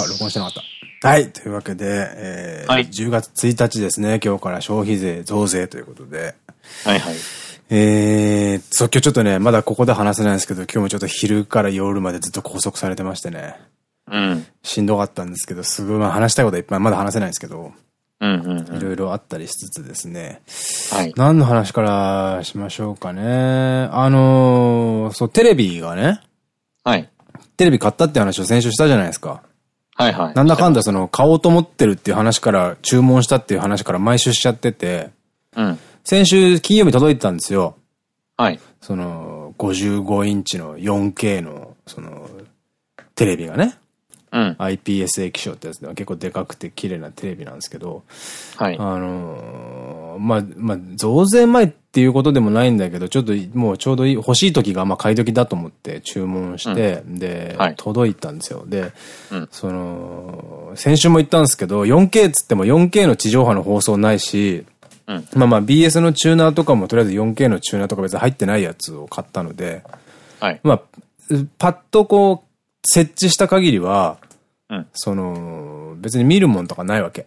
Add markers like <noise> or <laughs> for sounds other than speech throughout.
あ、録音してなかった。はい。というわけで、えー、はい、10月1日ですね。今日から消費税増税ということで。はいはい。えー、そう、今日ちょっとね、まだここで話せないんですけど、今日もちょっと昼から夜までずっと拘束されてましてね。うん。しんどかったんですけど、すごい、まあ話したいこといっぱいまだ話せないんですけど。うんうんいろいろあったりしつつですね。はい。何の話からしましょうかね。あのー、そう、テレビがね。はい。テレビ買ったって話を先週したじゃないですか。はいはい。なんだかんだその、買おうと思ってるっていう話から、注文したっていう話から毎週しちゃってて。うん。先週金曜日届いてたんですよ。はい。その、55インチの 4K の、その、テレビがね。うん、IPS 液晶ってやつでは結構でかくて綺麗なテレビなんですけど、はい。あのー、まあ、まあ、増税前っていうことでもないんだけど、ちょっともうちょうど欲しい時がまあ買い時だと思って注文して、うん、で、はい、届いたんですよ。で、うん、その、先週も言ったんですけど、4K っつっても 4K の地上波の放送ないし、うん、まあまあ BS のチューナーとかもとりあえず 4K のチューナーとか別に入ってないやつを買ったので、はい。まあ、パッとこう、設置した限りは、うん、その、別に見るもんとかないわけ。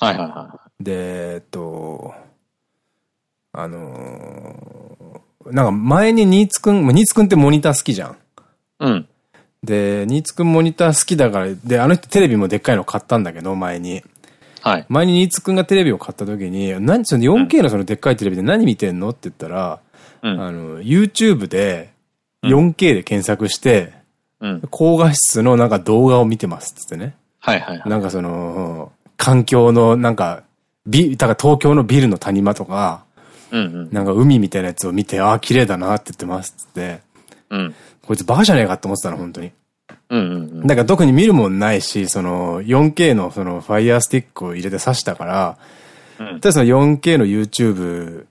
はいはいはい。で、えっと、あのー、なんか前にニーツくん、ニーツくんってモニター好きじゃん。うん。で、ニーツくんモニター好きだから、で、あの人テレビもでっかいの買ったんだけど、前に。はい。前にニーツくんがテレビを買った時に、何、その 4K のそのでっかいテレビで何見てんのって言ったら、うん、あの、YouTube で 4K で検索して、うん、高画質のなんか動画を見てますっつってね。はいはい、はい。なんかその、環境のなんか、ビ、だから東京のビルの谷間とか、うんうん、なんか海みたいなやつを見て、ああ、綺麗だなって言ってますっつって、うん、こいつバカじゃねえかって思ってたの、本当に。うんうんうん、だから特に見るもんないし、その 4K のそのファイヤースティックを入れて挿したから、うん、でその 4K の YouTube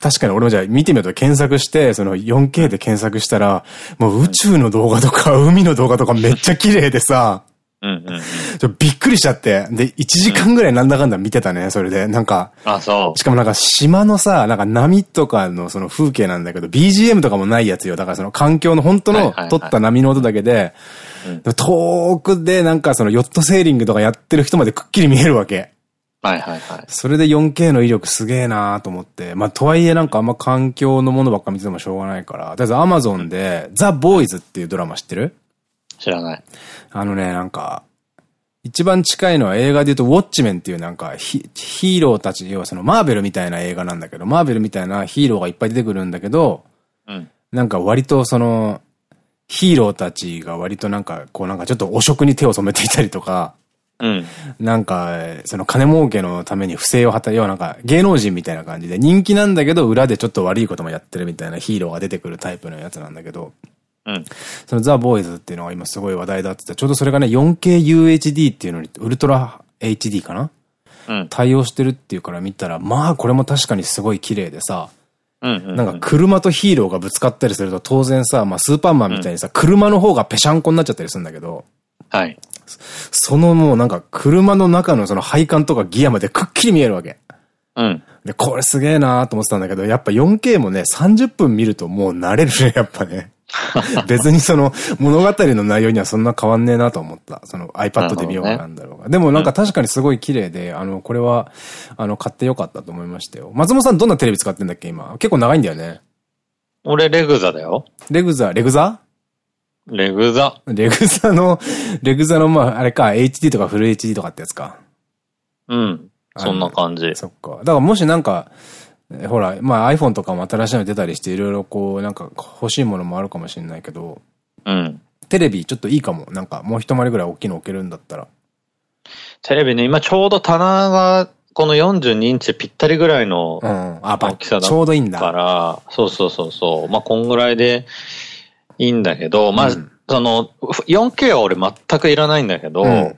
確かに俺もじゃあ見てみようと検索して、その 4K で検索したら、もう宇宙の動画とか海の動画とかめっちゃ綺麗でさ、うんうん、ちょびっくりしちゃって。で、1時間ぐらいなんだかんだ見てたね、それで。なんか。あ、そう。しかもなんか島のさ、なんか波とかのその風景なんだけど、BGM とかもないやつよ。だからその環境の本当の撮った波の音だけで、遠くでなんかそのヨットセーリングとかやってる人までくっきり見えるわけ。はいはいはい。それで 4K の威力すげえなーと思って。まあ、とはいえなんかあんま環境のものばっか見ててもしょうがないから。とりあえず Amazon で、ザ・ボーイズっていうドラマ知ってる？知らない。あのね、なんか、一番近いのは映画で言うと、ウォッチメンっていうなんかヒ、ヒーローたち、要はそのマーベルみたいな映画なんだけど、マーベルみたいなヒーローがいっぱい出てくるんだけど、うん、なんか割とその、ヒーローたちが割となんか、こうなんかちょっと汚職に手を染めていたりとか、うん。なんか、その金儲けのために不正を働いようなんか芸能人みたいな感じで人気なんだけど裏でちょっと悪いこともやってるみたいなヒーローが出てくるタイプのやつなんだけど、うん。そのザ・ボーイズっていうのが今すごい話題だってちょうどそれがね 4KUHD っていうのにウルトラ HD かな？うん。対応してるっていうから見たら、まあこれも確かにすごい綺麗でさ、なんか車とヒーローがぶつかったりすると当然さ、まあスーパーマンみたいにさ、うん、車の方がぺしゃんこになっちゃったりするんだけど、はい。そのもうなんか車の中のその配管とかギアまでくっきり見えるわけ。うん。で、これすげえなーと思ってたんだけど、やっぱ 4K もね、30分見るともう慣れるね、<laughs> やっぱね。<laughs> 別にその物語の内容にはそんな変わんねえなと思った。その iPad で見ようがなんだろうが。ね、でもなんか確かにすごい綺麗で、あの、これは、あの、買ってよかったと思いましたよ。松本さんどんなテレビ使ってんだっけ今？結構長いんだよね。俺レグザだよ。レグザ、レグザ？レグザ。レグザの、レグザの、まあ、あれか、HD とかフル HD とかってやつか。うん。そんな感じ。そっか。だからもしなんか、ほら、まあ iPhone とかも新しいの出たりして、いろいろこう、なんか欲しいものもあるかもしれないけど、うん。テレビちょっといいかも。なんかもう一回りぐらい大きいの置けるんだったら。テレビね、今ちょうど棚が、この42インチぴったりぐらいの大きさだちょうどいいんだ。から、そうそうそうそう。まあこんぐらいでいいんだけど、まあ、うん、その、4K は俺全くいらないんだけど、うん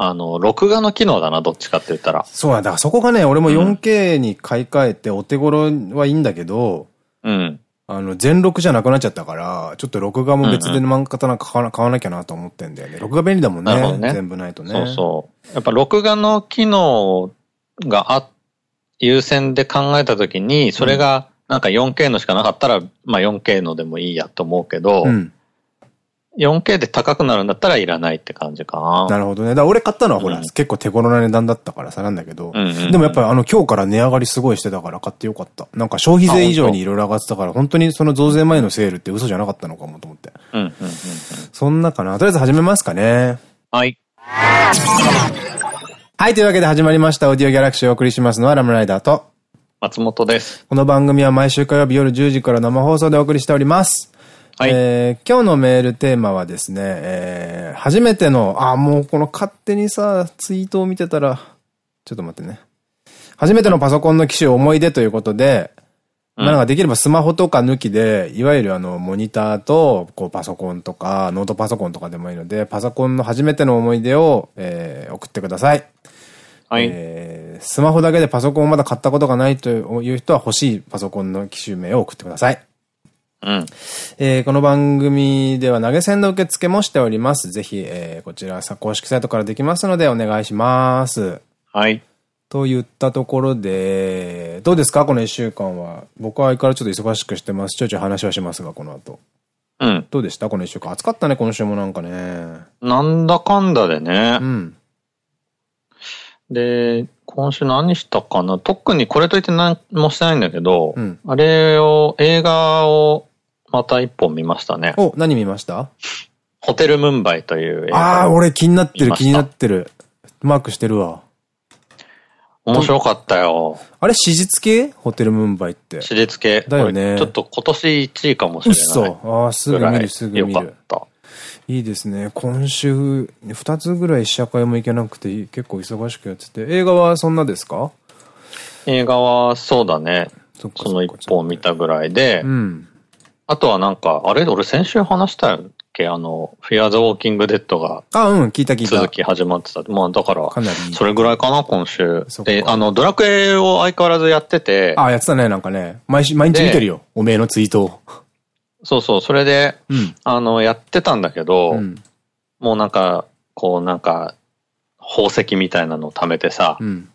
あの、録画の機能だな、どっちかって言ったら。そうや、だからそこがね、俺も 4K に買い替えてお手頃はいいんだけど、うん。あの、全録じゃなくなっちゃったから、ちょっと録画も別で漫画なんか買わ買わなきゃなと思ってんだよね。録画便利だもんね。ね全部ないとね。そうそう。やっぱ録画の機能があ、優先で考えたときに、それがなんか 4K のしかなかったら、まあ 4K のでもいいやと思うけど、うん 4K で高くなるんだったらいらないって感じかな。なるほどね。だ俺買ったのはほら、うん、結構手頃な値段だったからさなんだけど、でもやっぱりあの今日から値上がりすごいしてたから買ってよかった。なんか消費税以上にいろいろ上がってたから、本当にその増税前のセールって嘘じゃなかったのかもと思って。そんなかな。とりあえず始めますかね。はい。はい、というわけで始まりました。オーディオギャラクシーをお送りしますのはラムライダーと松本です。この番組は毎週火曜日夜10時から生放送でお送りしております。はい、えー、今日のメールテーマはですね、えー、初めての、あ、もうこの勝手にさ、ツイートを見てたら、ちょっと待ってね。初めてのパソコンの機種思い出ということで、なんかできればスマホとか抜きで、いわゆるあの、モニターと、こうパソコンとか、ノートパソコンとかでもいいので、パソコンの初めての思い出を、えー、送ってください。はい。えー、スマホだけでパソコンをまだ買ったことがないという人は欲しいパソコンの機種名を送ってください。うん。えー、この番組では投げ銭の受付もしております。ぜひ、えー、こちらさ、公式サイトからできますのでお願いします。はい。と言ったところで、どうですかこの一週間は。僕は相変わらずちょっと忙しくしてます。ちょいちょい話はしますが、この後。うん。どうでした？この一週間。暑かったね、今週もなんかね。なんだかんだでね。うん。で、今週何したかな？特にこれといって何もしてないんだけど、うん、あれを、映画をまた一本見ましたね。お、何見ました？ホテルムンバイという映画。ああ、俺気になってる気になってる。マークしてるわ。面白かったよ。あれ、史実系？ホテルムンバイって。史実系。だよね。ちょっと今年1位かもしれない。そう。ああ、すぐ見る、すぐ見る。よかった。いいですね。今週、二つぐらい試写会も行けなくて、結構忙しくやってて。映画はそんなですか？映画はそうだね。その一本見たぐらいで。うん。あとはなんか、あれ？俺先週話したっけ？あの、フィアー・ザ・ウォーキング・デッドが。あ、うん、聞いた聞いた。続き始まってた。まあだから、かなりそれぐらいかな、今週。で、あの、ドラクエを相変わらずやってて。あ、やってたね、なんかね。毎日、毎日見てるよ。おめえのツイートを。そうそう、それで、うん、あの、やってたんだけど、うん、もうなんか、こうなんか、宝石みたいなのを貯めてさ、うん、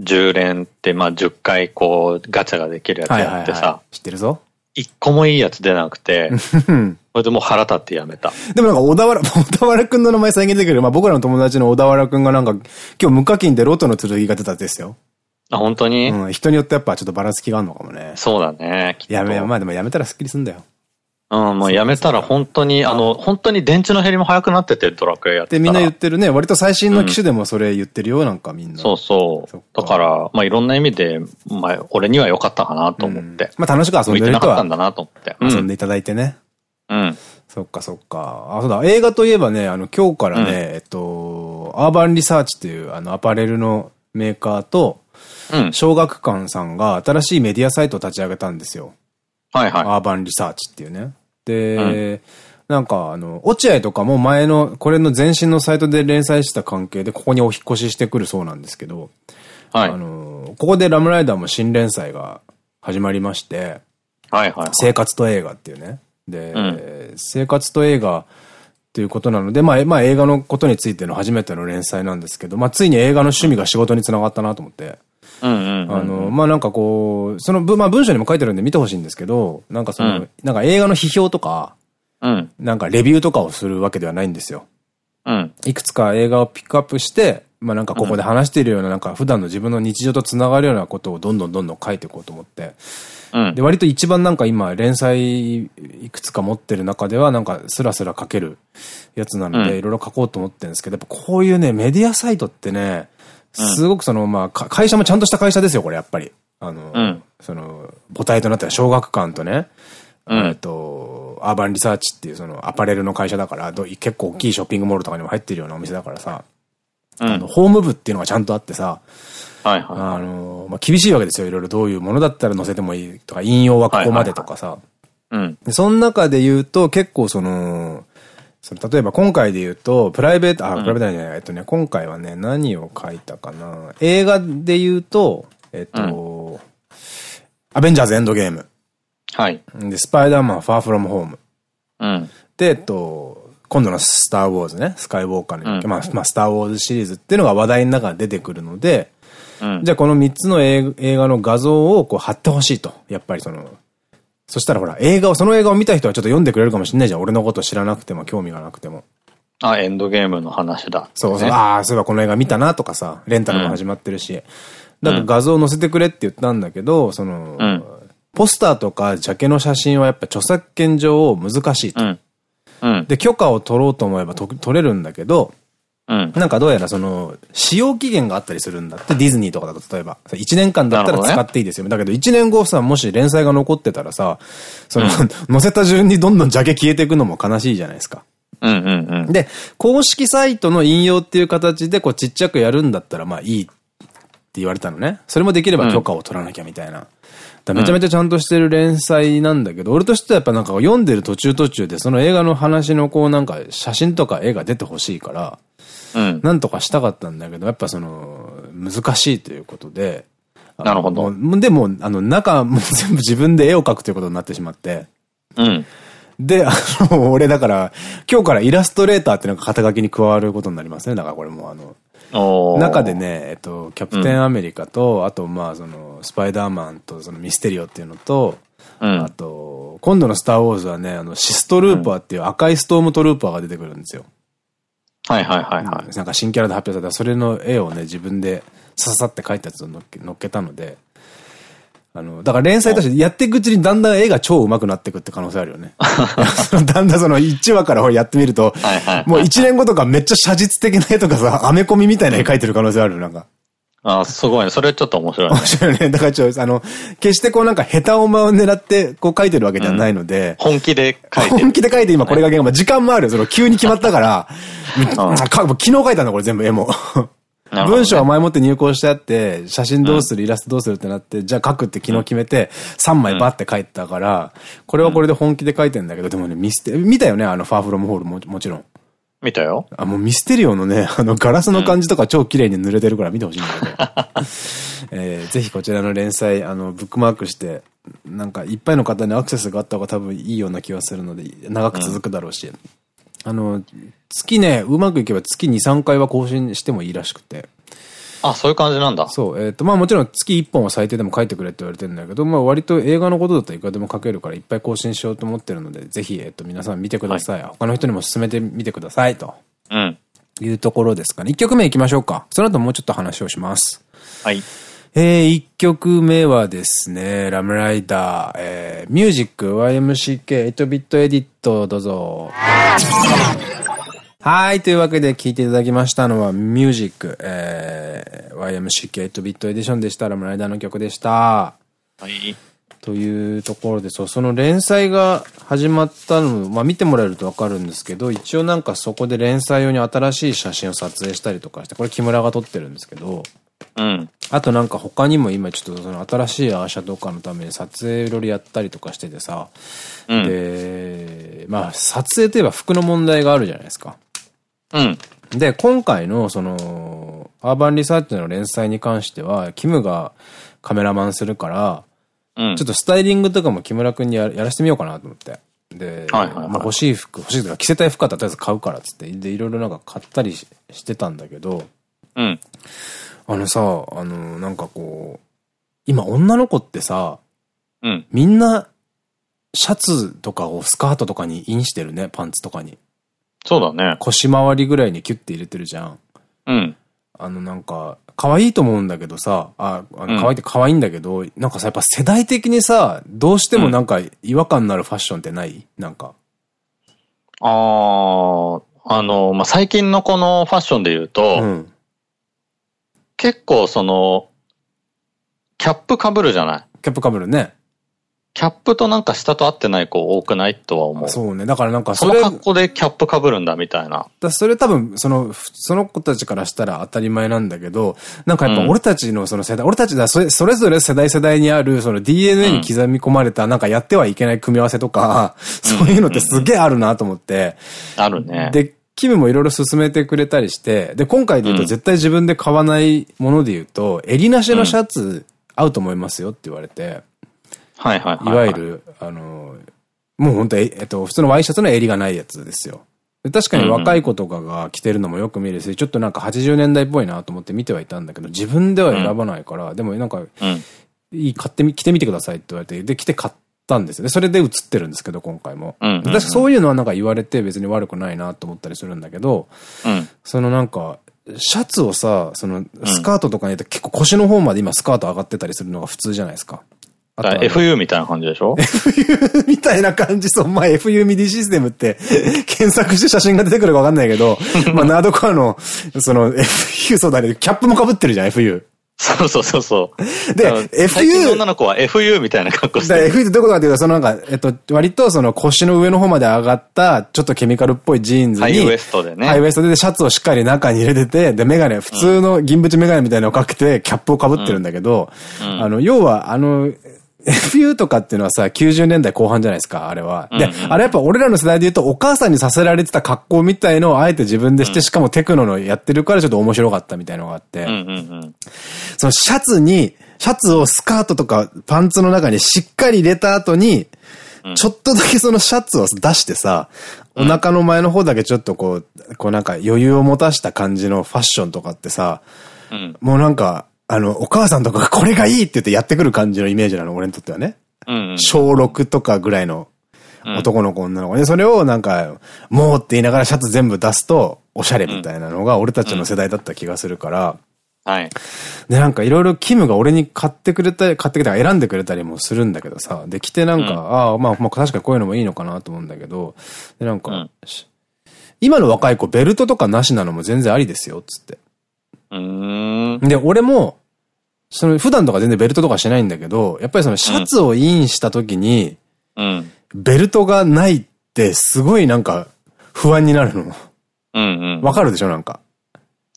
10連って、まあ10回こう、ガチャができるやつやってさ、知ってるぞ。一個もいいやつ出なくて、それでもう腹立ってやめた。でもなんか小田原、<laughs> 小田原くんの名前再現できる。まあ僕らの友達の小田原くんがなんか、今日無課金でロトの剣が出たんですよ。あ、本当に？うん、人によってやっぱちょっとばらつきがあるのかもね。そうだね。やめ、まあでもやめたらスッキリすんだよ。うん、もうやめたら本当に、あの、本当に電池の減りも早くなってて、ドラクエやってで、みんな言ってるね。割と最新の機種でもそれ言ってるよ、なんかみんな。そうそう。だから、まあいろんな意味で、まあ俺には良かったかなと思って。まあ楽しく遊んでる人は。なかったんだなと思って。遊んでいただいてね。うん。そっかそっか。あ、そうだ。映画といえばね、あの、今日からね、えっと、アーバンリサーチっていう、あの、アパレルのメーカーと、うん、小学館さんが新しいメディアサイトを立ち上げたんですよ。はいはい。アーバンリサーチっていうね。で、うん、なんかあの、落合とかも前の、これの前身のサイトで連載した関係でここにお引越ししてくるそうなんですけど、はい。あの、ここでラムライダーも新連載が始まりまして、はいはい、生活と映画っていうね。で、うん、生活と映画っていうことなので、まあ、まあ映画のことについての初めての連載なんですけど、まあついに映画の趣味が仕事につながったなと思って。あの、まあ、なんかこう、その、まあ、文章にも書いてるんで見てほしいんですけど、なんかその、うん、なんか映画の批評とか、うん、なんかレビューとかをするわけではないんですよ。うん、いくつか映画をピックアップして、まあなんかここで話しているような、なんか普段の自分の日常と繋がるようなことをどんどんどんどん書いていこうと思って。うん、で、割と一番なんか今連載いくつか持ってる中ではなんかスラスラ書けるやつなので、いろいろ書こうと思ってるんですけど、やっぱこういうね、メディアサイトってね、すごくその、まあ、会社もちゃんとした会社ですよ、これ、やっぱり。あの、うん、その、母体となった小学館とね、えっと、アーバンリサーチっていうそのアパレルの会社だから、結構大きいショッピングモールとかにも入ってるようなお店だからさ、うん、あの、ホーム部っていうのがちゃんとあってさ、はいはい、あの、まあ、厳しいわけですよ。いろいろどういうものだったら載せてもいいとか、引用はここまでとかさ。うん。その中で言うと、結構その、その例えば今回で言うと、プライベート、あ、プライベートじゃない、えっとね、今回はね、何を書いたかな。映画で言うと、えっと、アベンジャーズエンドゲーム。はい。で、スパイダーマンファーフロムホーム。うん。で、えっと、今度のスターウォーズね、スカイウォーカーの、うん、まあ、まあ、スターウォーズシリーズっていうのが話題の中で出てくるので、うん、じゃあこの3つの映画の画像をこう貼ってほしいと。やっぱりその、そしたらほら、映画を、その映画を見た人はちょっと読んでくれるかもしれないじゃん。俺のこと知らなくても、興味がなくても。あ、エンドゲームの話だ、そうそう。ああ、そういえばこの映画見たなとかさ、レンタルも始まってるし。だから画像載せてくれって言ったんだけど、その、うん、ポスターとかジャケの写真はやっぱ著作権上難しいと。うんうん、で、許可を取ろうと思えば取れるんだけど、うん、なんかどうやらその、使用期限があったりするんだって、ディズニーとかだと例えば。1年間だったら使っていいですよ。ね、だけど1年後さ、もし連載が残ってたらさ、その、うん、載せた順にどんどんジャケ消えていくのも悲しいじゃないですか。で、公式サイトの引用っていう形でこうちっちゃくやるんだったらまあいいって言われたのね。それもできれば許可を取らなきゃみたいな。めちゃめちゃちゃんとしてる連載なんだけど、俺としてはやっぱなんか読んでる途中途中でその映画の話のこうなんか写真とか絵が出てほしいから、うん、なんとかしたかったんだけど、やっぱその、難しいということで、なるほど。でも、あの、中も全部自分で絵を描くということになってしまって、うん。で、あの、<laughs> 俺だから、今日からイラストレーターってなんか肩書きに加わることになりますね。だからこれもあの、中でね、えっと、キャプテンアメリカと、うん、あと、まあ、その、スパイダーマンと、そのミステリオっていうのと、うん、あと、今度のスターウォーズはね、あの、シストルーパーっていう赤いストームトルーパーが出てくるんですよ。はいはいはいはい。なんか新キャラで発表された、それの絵をね、自分でささって描いたやつを乗っけ乗っけたので、あの、だから連載としてやっていくうちにだんだん絵が超上手くなっていくって可能性あるよね。<laughs> だんだんその1話からやってみると、もう1年後とかめっちゃ写実的な絵とかさ、アメコミみたいな絵描いてる可能性あるなんか。あすごいね。それちょっと面白い、ね。面白いね。<laughs> だからちょっと、あの、決してこうなんか下手を間を狙ってこう書いてるわけじゃないので。うん、本気で書いて本気で書いて今これが、まあ時間もある。その急に決まったから、<laughs> 昨日書いたんだこれ全部絵も。ね、文章は前もって入稿してあって、写真どうする、うん、イラストどうするってなって、じゃあ書くって昨日決めて、3枚バって書いたから、これはこれで本気で書いてんだけど、でもね、見捨て、見たよね、あの、ファーフロムホールももちろん。見たよ。あ、もうミステリオのね、<laughs> あの、ガラスの感じとか超綺麗に濡れてるから見てほしいんだけど。<laughs> えー、ぜひこちらの連載、あの、ブックマークして、なんかいっぱいの方にアクセスがあった方が多分いいような気がするので、長く続くだろうし。うん、あの、月ね、うまくいけば月2、3回は更新してもいいらしくて。あ、そういう感じなんだ。そう。えっ、ー、と、まあもちろん月1本は最低でも書いてくれって言われてるんだけど、まあ割と映画のことだったらいくらでも書けるからいっぱい更新しようと思ってるので、ぜひ、えっ、ー、と、皆さん見てください。はい、他の人にも進めてみてくださいと。うん。いうところですかね。1曲目行きましょうか。その後もうちょっと話をします。はい。えー、1曲目はですね、ラムライダー、えー、ミュージック YMCK 8ビットエディットどうぞ。はい。というわけで聴いていただきましたのは、ミュージック、えー、YMCK8 ビットエディションでした。ラムライダーの曲でした。はい。というところで、そう、その連載が始まったの、まあ見てもらえるとわかるんですけど、一応なんかそこで連載用に新しい写真を撮影したりとかして、これ木村が撮ってるんですけど、うん。あとなんか他にも今ちょっとその新しいアーシャとかのために撮影いろいろやったりとかしててさ、うん、で、まあ撮影といえば服の問題があるじゃないですか。うん。で、今回の、その、アーバンリサーチの連載に関しては、キムがカメラマンするから、うん、ちょっとスタイリングとかも木村くんにやらせてみようかなと思って。で、欲しい服、欲しいとか着せたい服はとりあえず買うからっつって、で、いろいろなんか買ったりしてたんだけど、うん。あのさ、あの、なんかこう、今女の子ってさ、うん。みんな、シャツとかをスカートとかにインしてるね、パンツとかに。そうだね。腰回りぐらいにキュッて入れてるじゃん。うん。あのなんか、可愛いと思うんだけどさ、あ、あの可愛いって可愛いんだけど、うん、なんかさ、やっぱ世代的にさ、どうしてもなんか違和感のあるファッションってない？なんか。ああ、あの、まあ、最近のこのファッションで言うと、うん、結構その、キャップ被るじゃない？キャップ被るね。キャップとなんか下と合ってない子多くないとは思う。そうね。だからなんかそれ。その格好でキャップ被るんだみたいな。だそれ多分、その、その子たちからしたら当たり前なんだけど、なんかやっぱ俺たちのその世代、うん、俺たちだそれ、それぞれ世代世代にある、その DNA に刻み込まれた、なんかやってはいけない組み合わせとか、そういうのってすげえあるなと思って。あるね。で、キムもいろいろ進めてくれたりして、で、今回で言うと絶対自分で買わないもので言うと、襟なしのシャツ合うと思いますよって言われて、はいはいい。いわゆる、あの、もう本当えっと、普通のワイシャツの襟がないやつですよ。確かに若い子とかが着てるのもよく見るし、ちょっとなんか80年代っぽいなと思って見てはいたんだけど、自分では選ばないから、うん、でもなんか、うん、いい、買ってみ、着てみてくださいって言われて、で、着て買ったんですよね。それで映ってるんですけど、今回も。私そういうのはなんか言われて別に悪くないなと思ったりするんだけど、うん、そのなんか、シャツをさ、その、スカートとかに結構腰の方まで今スカート上がってたりするのが普通じゃないですか。FU みたいな感じでしょ ?FU みたいな感じ、そう。まあ FU ミディシステムって <laughs> 検索して写真が出てくるかわかんないけど、<laughs> まあナードコアの、その FU そうだね、キャップも被ってるじゃん、FU。そうそうそうそう。で、FU。女の子は FU みたいな格好してる。FU ってどういうことかっていうと、そのなんか、えっと、割とその腰の上の方まで上がった、ちょっとケミカルっぽいジーンズに。ハイウエストでね。ハイウエストでシャツをしっかり中に入れてて、で、メガネ、普通の銀縁メガネみたいなのをかけて、キャップを被ってるんだけど、うんうん、あの、要は、あの、FU とかっていうのはさ、90年代後半じゃないですか、あれは。で、あれやっぱ俺らの世代で言うと、お母さんにさせられてた格好みたいのをあえて自分でして、しかもテクノのやってるからちょっと面白かったみたいのがあって。そのシャツに、シャツをスカートとかパンツの中にしっかり入れた後に、ちょっとだけそのシャツを出してさ、お腹の前の方だけちょっとこう、こうなんか余裕を持たした感じのファッションとかってさ、もうなんか、あの、お母さんとかがこれがいいって言ってやってくる感じのイメージなの、俺にとってはね。小6とかぐらいの男の子、女の子。で、それをなんか、もうって言いながらシャツ全部出すと、おしゃれみたいなのが俺たちの世代だった気がするから、はい。で、なんかいろいろキムが俺に買ってくれたり、買ってくれたり選んでくれたりもするんだけどさ、で、着てなんか、うん、ああ、まあ、まあ確かにこういうのもいいのかなと思うんだけど、で、なんか、うん、今の若い子ベルトとかなしなのも全然ありですよ、つって。で、俺も、その普段とか全然ベルトとかしないんだけど、やっぱりそのシャツをインした時に、うん、ベルトがないってすごいなんか不安になるの。うんうん。わかるでしょなんか。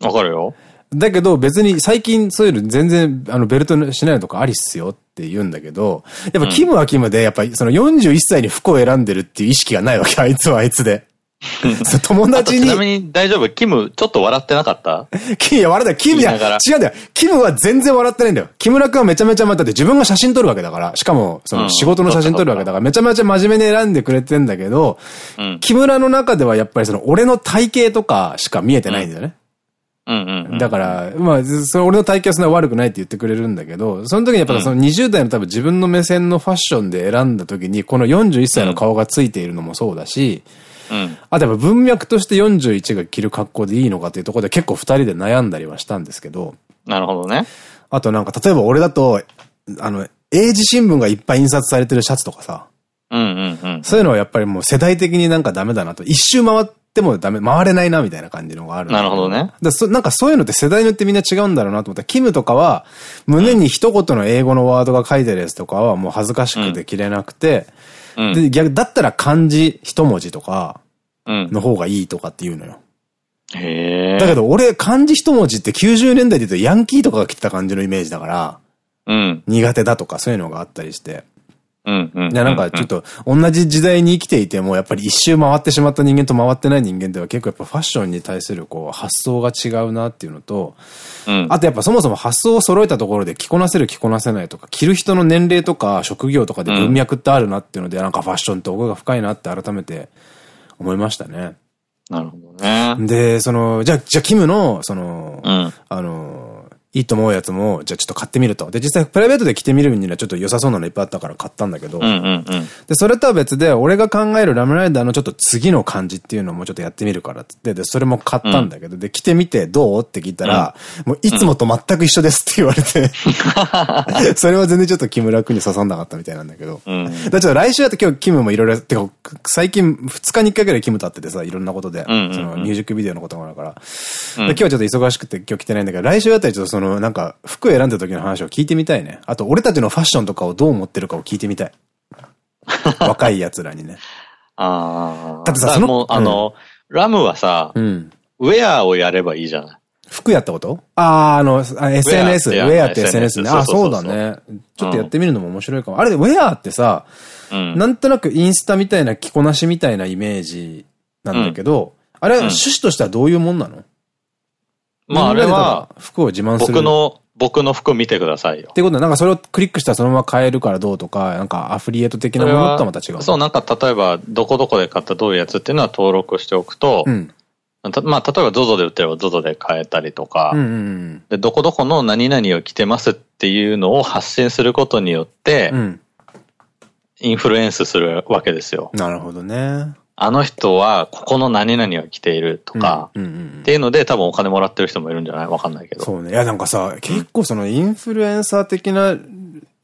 わかるよ。だけど別に最近そういうの全然あのベルトしないのとかありっすよって言うんだけど、やっぱキムはキムでやっぱりその41歳に服を選んでるっていう意識がないわけ、あいつはあいつで。<laughs> 友達に。ちなみに大丈夫？キム、ちょっと笑ってなかった？<laughs> キム、いや、笑ってキム、いや、違うんだよ。キムは全然笑ってないんだよ。木村君はめちゃめちゃ待ってて、自分が写真撮るわけだから。しかも、その仕事の写真撮るわけだから、めちゃめちゃ真面目に選んでくれてんだけど、うん、木村の中ではやっぱりその、俺の体型とかしか見えてないんだよね。だから、まあ、その俺の体型はそんな悪くないって言ってくれるんだけど、その時にやっぱその20代の多分自分の目線のファッションで選んだ時に、この41歳の顔がついているのもそうだし、うんうん、あとやっぱ文脈として41が着る格好でいいのかっていうところで結構二人で悩んだりはしたんですけど。なるほどね。あとなんか例えば俺だと、あの、英字新聞がいっぱい印刷されてるシャツとかさ。そういうのはやっぱりもう世代的になんかダメだなと。一周回ってもダメ、回れないなみたいな感じのがある。なるほどね。だそなんかそういうのって世代によってみんな違うんだろうなと思った。キムとかは、胸に一言の英語のワードが書いてるやつとかはもう恥ずかしくて着れなくて、うん、で、逆、だったら漢字一文字とか、の方がいいとかって言うのよ。へだけど俺漢字一文字って90年代で言うとヤンキーとかが来てた感じのイメージだから、うん、苦手だとかそういうのがあったりして。うんうん。なんかちょっと同じ時代に生きていてもやっぱり一周回ってしまった人間と回ってない人間では結構やっぱファッションに対するこう発想が違うなっていうのと、うん、あとやっぱそもそも発想を揃えたところで着こなせる着こなせないとか、着る人の年齢とか職業とかで文脈ってあるなっていうので、なんかファッションって奥が深いなって改めて思いましたね。なるほどね。で、その、じゃあ、じゃあ、キムの、その、うん、あの、いいと思うやつも、じゃあちょっと買ってみると。で、実際プライベートで着てみるにはちょっと良さそうなのいっぱいあったから買ったんだけど、で、それとは別で、俺が考えるラムライダーのちょっと次の感じっていうのもちょっとやってみるからって。って、で、それも買ったんだけど、うん、で、着てみてどう？って聞いたら、うん、もういつもと全く一緒ですって言われて。<laughs> それは全然ちょっと木村君に刺さんなかったみたいなんだけど、うん、だちょっと来週だと今日キムもいろいろ、てか、最近2日に1回ぐらいキムと会っててさ、いろんなことで、そのミュージックビデオのこともあるから、今日はちょっと忙しくて今日着てないんだけど、来週あたりちょっとその、なんか、服選んだ時の話を聞いてみたいね。あと、俺たちのファッションとかをどう思ってるかを聞いてみたい。<laughs> 若い奴らにね。ああ。だってさ、その、あの、ラムはさ、うん、ウェアをやればいいじゃない？服やったこと？ああ、あの、SNS、ウェアって SNS ね。あ、そうだね。ちょっとやってみるのも面白いかも。あれで、ウェアってさ、なんとなくインスタみたいな着こなしみたいなイメージなんだけど、あれは趣旨としてはどういうもんなの？まああれは、服を自慢する。僕の僕の服見てくださいよ。ってことは、なんかそれをクリックしたらそのまま買えるからどうとか、なんかアフリエイト的なものとはまた違う。そう、なんか例えば、どこどこで買ったどういうやつっていうのは登録しておくと、うん、まあ、例えば ZOZO で売ってれば ZOZO で買えたりとか、で、どこどこの何々を着てますっていうのを発信することによって、うん、インフルエンスするわけですよ。なるほどね。あの人は、ここの何々を着ているとか、っていうので多分お金もらってる人もいるんじゃない？わかんないけど。そうね。いや、なんかさ、結構そのインフルエンサー的な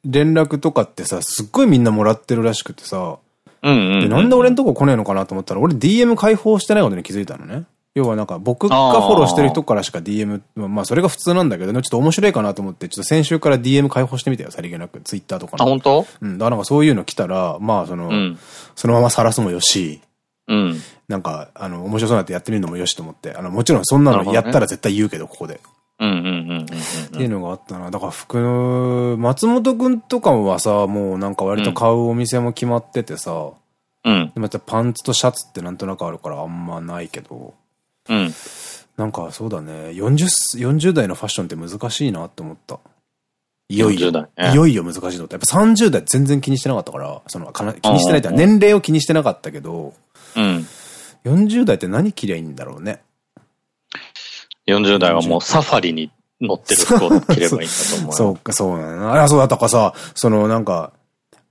連絡とかってさ、すっごいみんなもらってるらしくてさ。なんで俺んとこ来ねえのかなと思ったら、俺 DM 開放してないことに気づいたのね。要はなんか僕がフォローしてる人からしか DM、まあそれが普通なんだけどね、ちょっと面白いかなと思って、ちょっと先週から DM 開放してみたよ、さりげなく。Twitter とかの。あ、本当？うん。だからなんかそういうの来たら、まあその、うん、そのまま晒すもよし、うん。なんか、あの、面白そうなってやってみるのもよしと思って、あの、もちろんそんなのやったら絶対言うけど、ここで。うんうんうんうん。っていうのがあったな。だから服、松本くんとかはさ、もうなんか割と買うお店も決まっててさ、うん。でもやっぱパンツとシャツってなんとなくあるからあんまないけど、うん。なんかそうだね、40、40代のファッションって難しいなって思った。いよいよ、ね、いよいよ難しいと思った。やっぱ30代全然気にしてなかったから、その、気にしてないって年齢を気にしてなかったけど、うん。40代って何着りゃいいんだろうね。40代はもうサファリに乗ってる服を着ればいいんだと思う。そうか、そうなの。あ、そうだったかさ、そのなんか、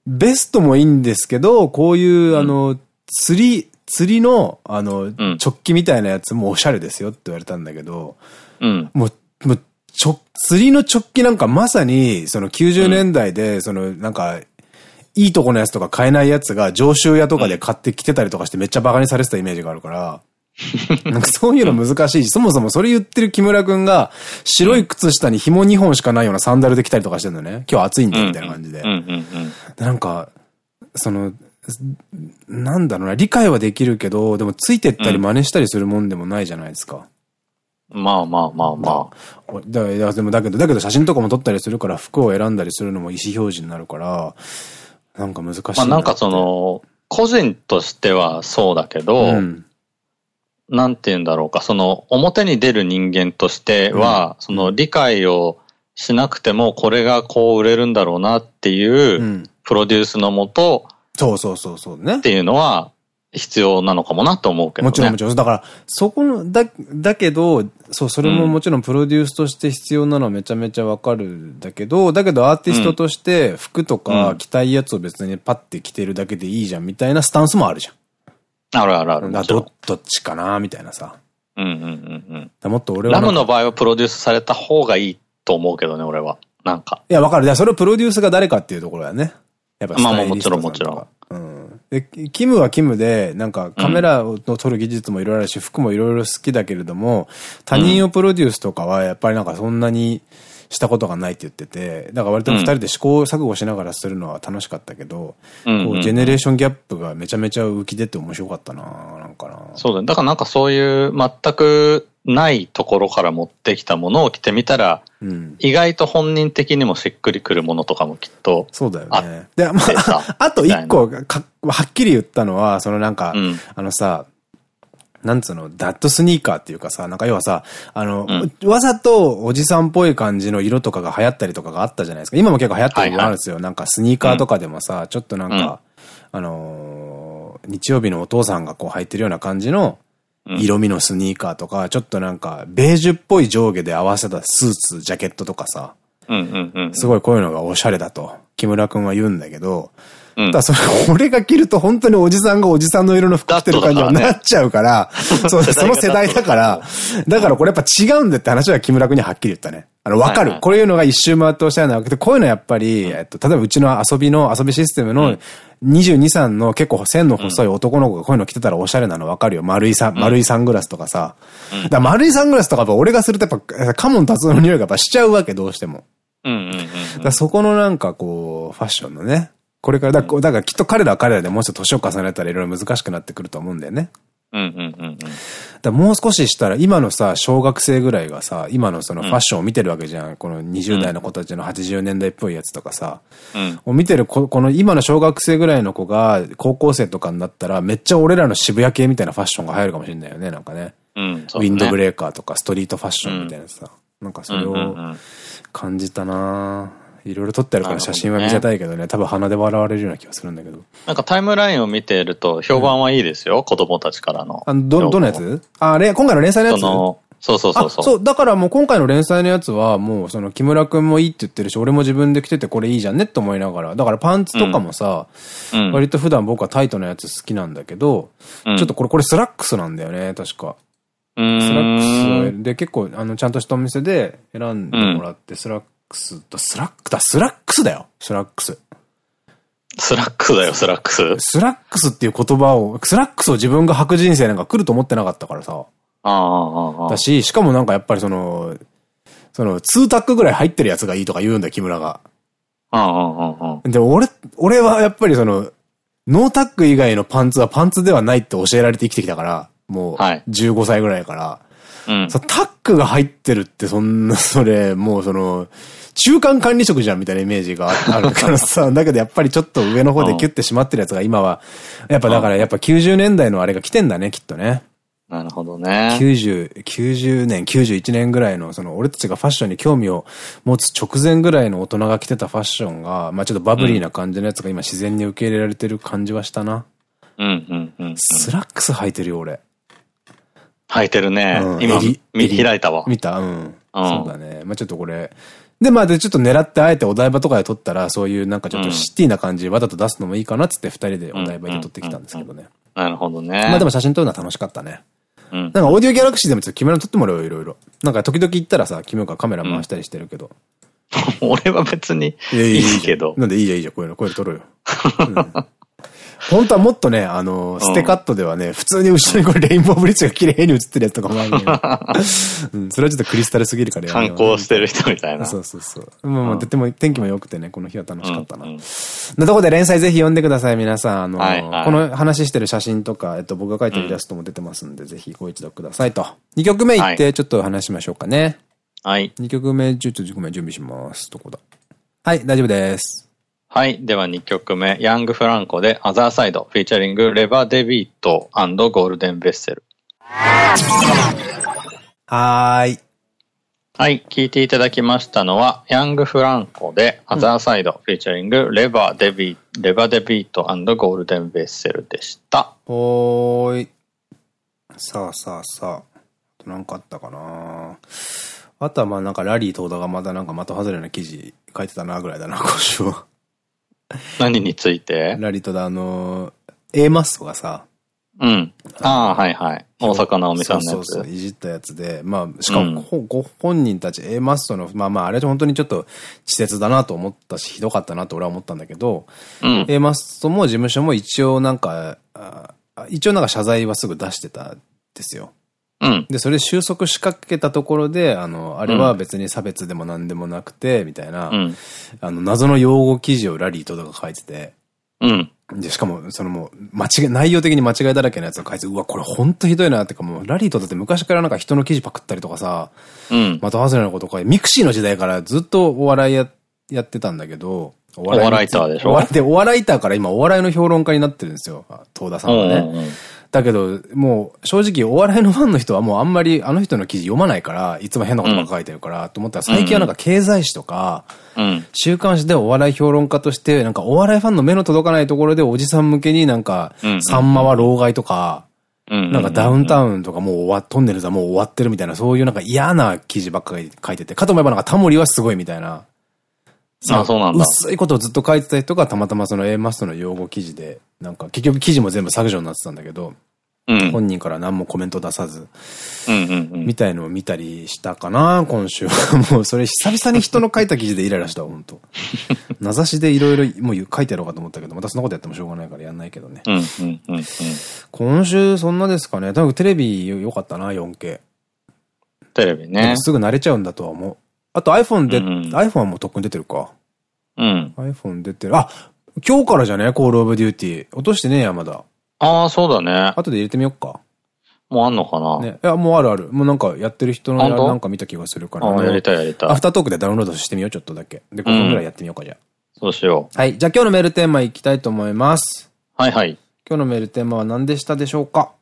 ベストもいいんですけど、こういう、うん、あの、釣り、釣りの、あの、うん、直帰みたいなやつもおしゃれですよって言われたんだけど、うん。もう、もう、釣りの直帰なんかまさに、その90年代で、そのなんか、いいとこのやつとか買えないやつが上州屋とかで買ってきてたりとかしてめっちゃバカにされてたイメージがあるから、<laughs> なんかそういうの難しいし、そもそもそれ言ってる木村くんが白い靴下に紐2本しかないようなサンダルで来たりとかしてんだよね。今日暑いんだみたいな感じで。なんか、その、なんだろうな、理解はできるけど、でもついてったり真似したりするもんでもないじゃないですか。まあまあまあまあ。だでもだけど、だけど写真とかも撮ったりするから服を選んだりするのも意思表示になるから、なんか難しいなまあなんかその、個人としてはそうだけど、うん、なんて言うんだろうか、その表に出る人間としては、うん、その理解をしなくてもこれがこう売れるんだろうなっていう、プロデュースのもと、そうそうそうそうね。っていうのは、必要なのかもなと思うけどね。もちろんもちろん。だから、そこの、だ、だけど、そう、それももちろんプロデュースとして必要なのはめちゃめちゃわかるんだけど、だけどアーティストとして服とか着たいやつを別にパッて着てるだけでいいじゃんみたいなスタンスもあるじゃん。あるあるある。だど、どっちかなみたいなさ。うんうんうんうん。もっと俺は。ラムの場合はプロデュースされた方がいいと思うけどね、俺は。なんか。いや、わかる。いや、それをプロデュースが誰かっていうところだね。やっぱまあもちろんもちろん。キムはキムで、なんかカメラを撮る技術もいろいろあるし、服もいろいろ好きだけれども、他人をプロデュースとかはやっぱりなんかそんなにしたことがないって言ってて、だから割と二人で試行錯誤しながらするのは楽しかったけど、ジェネレーションギャップがめちゃめちゃ浮き出て面白かったななんかな。そうだね。だからなんかそういう全くないところから持ってきたものを着てみたら、うん、意外と本人的にもしっくりくるものとかもきっと。そうだよね。で、まあ、あと一個か、はっきり言ったのは、そのなんか、うん、あのさ、なんつうの、ダットスニーカーっていうかさ、なんか要はさ、あの、うん、わざとおじさんっぽい感じの色とかが流行ったりとかがあったじゃないですか。今も結構流行ってるのあるんですよ。はいはい、なんかスニーカーとかでもさ、ちょっとなんか、あのー、日曜日のお父さんがこう履いてるような感じの、色味のスニーカーとか、ちょっとなんか、ベージュっぽい上下で合わせたスーツ、ジャケットとかさ、すごいこういうのがおしゃれだと、木村くんは言うんだけど、うん、だそれ、<laughs> 俺が着ると本当におじさんがおじさんの色の服着てる感じになっちゃうから、<laughs> その世代だから、だからこれやっぱ違うんだって話は木村くんにはっきり言ったね。あの、わかる。こういうのが一周回っておっしゃるのはなくて、こういうのやっぱり、えっと、例えばうちの遊びの、遊びシステムの22、3の結構線の細い男の子がこういうの着てたらおしゃれなのわかるよ。丸いさ、丸いサングラスとかさ。だ丸いサングラスとかやっぱ俺がするとやっぱ、カモン達夫の匂いがやっぱしちゃうわけ、どうしても。だそこのなんかこう、ファッションのね、これからだ、だからきっと彼らは彼らでもうちょっと年を重ねたらいろいろ難しくなってくると思うんだよね。だもう少ししたら、今のさ、小学生ぐらいがさ、今のそのファッションを見てるわけじゃん。うん、この20代の子たちの80年代っぽいやつとかさ。うん、見てるこ、この今の小学生ぐらいの子が、高校生とかになったら、めっちゃ俺らの渋谷系みたいなファッションが入るかもしれないよね、なんかね。うん、ね、ウィンドブレーカーとかストリートファッションみたいなさ。なんかそれを感じたなぁ。いろいろ撮ってあるから写真は見せたいけどね、どね多分鼻で笑われるような気がするんだけど。なんかタイムラインを見てると評判はいいですよ、うん、子供たちからの。あど、どのやつ？あれ、今回の連載のやつ？その、そうそうそうそう。そう、だからもう今回の連載のやつは、もうその木村くんもいいって言ってるし、俺も自分で着ててこれいいじゃんねって思いながら。だからパンツとかもさ、うん、割と普段僕はタイトなやつ好きなんだけど、うん、ちょっとこれ、これスラックスなんだよね、確か。スラックス。で結構、あの、ちゃんとしたお店で選んでもらって、スラックスと、スラックだ、スラックスだよ、スラックス。スラックスだよ、スラックス。スラックスっていう言葉を、スラックスを自分が履く人生なんか来ると思ってなかったからさ。だし、しかもなんかやっぱりその、その、2タックぐらい入ってるやつがいいとか言うんだよ、木村が。で、俺、俺はやっぱりその、ノータック以外のパンツはパンツではないって教えられて生きてきたから、もう、15歳ぐらいから。うん、タックが入ってるってそんな、それ、もうその、中間管理職じゃんみたいなイメージがあ <laughs> るからさ、だけどやっぱりちょっと上の方でキュッてしまってるやつが今は、やっぱだからやっぱ90年代のあれが来てんだね、きっとね。なるほどね。90、90年、91年ぐらいの、その、俺たちがファッションに興味を持つ直前ぐらいの大人が着てたファッションが、まあちょっとバブリーな感じのやつが今自然に受け入れられてる感じはしたな。うんうんうん、スラックス履いてるよ、俺。履いてるね。うん、今、見開いたわ。見た？うん。うん、そうだね。まあちょっとこれ、で、まあで、ちょっと狙ってあえてお台場とかで撮ったら、そういうなんかちょっとシティな感じわざと出すのもいいかなっつって二人でお台場で撮ってきたんですけどね。なるほどね。まあでも写真撮るのは楽しかったね。うん。なんかオーディオギャラクシーでもちょっと木村撮ってもらうよ、いろいろ。なんか時々行ったらさ、木村がカメラ回したりしてるけど。<laughs> 俺は別にいいけど。なんでいいじゃいいじゃん、こういうの、こういうの撮ろうよ。うん <laughs> 本当はもっとね、あの、ステカットではね、普通に後ろにこれレインボーブリッジが綺麗に映ってるやつとかもあるけど。うん、それはちょっとクリスタルすぎるから観光してる人みたいな。そうそうそう。まあまあ、とても天気も良くてね、この日は楽しかったな。のとこで連載ぜひ読んでください、皆さん。あの、この話してる写真とか、えっと、僕が描いてるイラストも出てますんで、ぜひご一読くださいと。2曲目行って、ちょっと話しましょうかね。はい。2曲目、ちょっとごめん、準備します。どこだはい、大丈夫です。はい。では2曲目、ヤング・フランコで Otherside、featuring、レバー・デビーとゴールデン・ベッセル。はーい。はい。聴いていただきましたのは、ヤング・フランコで Otherside、featuring、レバー・デビー、レバー・デビーとゴールデン・ベッセルでした。ほーい。さあさあさあ。なんかあったかなあとはまあなんかラリー東田がまたなんか的外れな記事書いてたなぐらいだな、今週は。<laughs> 何について？ラリトだ、あの、A マッソがさ、うん。ああ、はいはい。大阪直美さんのやつ。そうそういじったやつで、まあ、しかも、うん、ご本人たち A マッソの、まあまあ、あれ本当にちょっと稚拙だなと思ったし、ひどかったなと俺は思ったんだけど、うん、A マッソも事務所も一応なんか、一応なんか謝罪はすぐ出してたんですよ。うん、で、それ収束しかけたところで、あの、あれは別に差別でも何でもなくて、みたいな、うん、あの、謎の擁護記事をラリー遠田が書いてて、うん。で、しかも、そのもう、間違い、内容的に間違いだらけのやつを書いて、うわ、これほんとひどいなってかもう、ラリー遠田って昔からなんか人の記事パクったりとかさ、うん。的外れなこととか、ミクシーの時代からずっとお笑いや、やってたんだけど、お笑いターでしょ。お笑いで、お笑いターから今お笑いの評論家になってるんですよ、東田さんはね。うんうんだけど、もう、正直、お笑いのファンの人はもうあんまりあの人の記事読まないから、いつも変なことば書いてるから、と思ったら、最近はなんか経済誌とか、週刊誌でお笑い評論家として、なんかお笑いファンの目の届かないところでおじさん向けになんか、さん。まは老害とか、なんかダウンタウンとかもう終わ、トンネルズはもう終わってるみたいな、そういうなんか嫌な記事ばっかり書いてて、かと思えばなんかタモリはすごいみたいな。あ、そうなんだ。薄いことをずっと書いてた人がたまたまその A マストの用語記事で、なんか結局記事も全部削除になってたんだけど、本人から何もコメント出さず、みたいのを見たりしたかな、今週は。<laughs> もうそれ久々に人の書いた記事でイライラしたわ、本当 <laughs> 名指しでいろいろもう書いてやろうかと思ったけど、またそんなことやってもしょうがないからやんないけどね。今週そんなですかね。多分テレビ良かったな、4K。テレビね。すぐ慣れちゃうんだとは思う。あと iPhone で、うん、iPhone はもうとっくに出てるか。うん。iPhone 出てる。あ今日からじゃねコールオブデューティー。落としてねえや、まだ。ああ、そうだね。後で入れてみよっか。もうあんのかな？ね。いや、もうあるある。もうなんかやってる人のなんか見た気がするから。あやりたいやりたい。アフタートークでダウンロードしてみよう、ちょっとだけ。で、5分ぐらいやってみようか、じゃあ。そうしよう。はい。じゃあ今日のメールテーマいきたいと思います。はいはい。今日のメールテーマは何でしたでしょうか？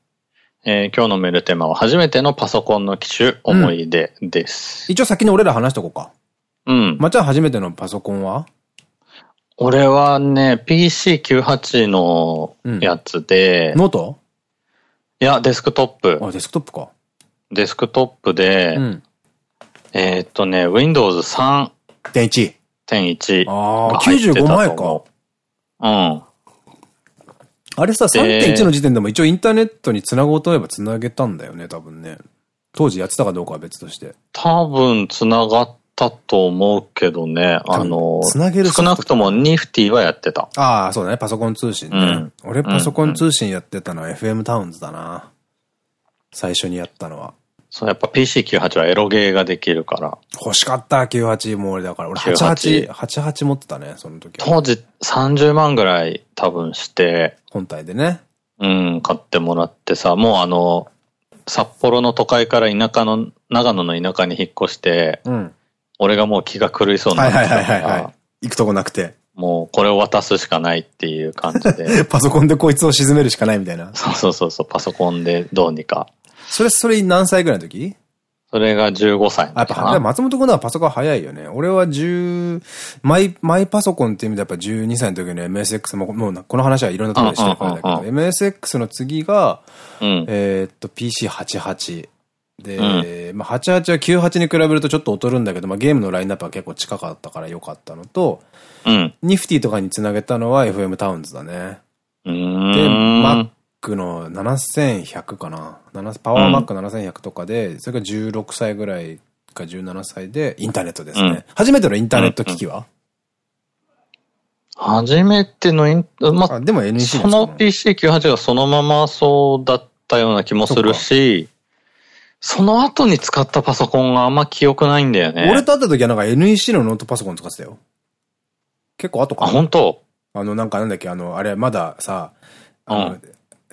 えー、今日のメールテーマは初めてのパソコンの機種、思い出です、うん。一応先に俺ら話しとこうか。うん。まっちゃん初めてのパソコンは？俺はね、PC98 のやつで、うん、ノート？いや、デスクトップ。あ、デスクトップか。デスクトップで、うん、えっとね、Windows 3.1。1.1。ああ、95前か。うん。あれさ、3.1の時点でも一応インターネットに繋ごうと思えば繋げたんだよね、多分ね。当時やってたかどうかは別として。多分繋がったと思うけどね、あの、繋げる少なくともニフティはやってた。ああ、そうだね、パソコン通信ね。うん、俺パソコン通信やってたのは FM タウンズだな。最初にやったのは。そう、やっぱ PC98 はエロゲーができるから。欲しかった、98も俺だから。俺88、88持ってたね、その時当時30万ぐらい多分して。本体でね。うん、買ってもらってさ、もうあの、札幌の都会から田舎の、長野の田舎に引っ越して、うん、俺がもう気が狂いそうになってはいはいはいはい。行くとこなくて。もうこれを渡すしかないっていう感じで。<laughs> パソコンでこいつを沈めるしかないみたいな。そうそうそう、パソコンでどうにか。それ、それ何歳ぐらいの時？それが15歳やっぱ、松本君のはパソコン早いよね。俺は10、マイ、マイパソコンって意味でやっぱ12歳の時に MSX も、もうこの話はいろんなところでしてるからだけど、MSX の次が、うん、えっと PC88。で、うん、まあ88は98に比べるとちょっと劣るんだけど、まあゲームのラインナップは結構近かったから良かったのと、うん、ニフティとかにつなげたのは FM タウンズだね。で、Mac の7100かな。パワーマック7100とかで、それが16歳ぐらいか17歳でインターネットですね。うん、初めてのインターネット機器は、初めてのイン、まあ、でも NEC その PC98 がそのままそうだったような気もするし、その後に使ったパソコンがあんま記憶ないんだよね。俺と会った時はなんか NEC のノートパソコン使ってたよ。結構後かな。あ、本当？あの、なんかなんだっけ、あの、あれ、まださ、あの、うん、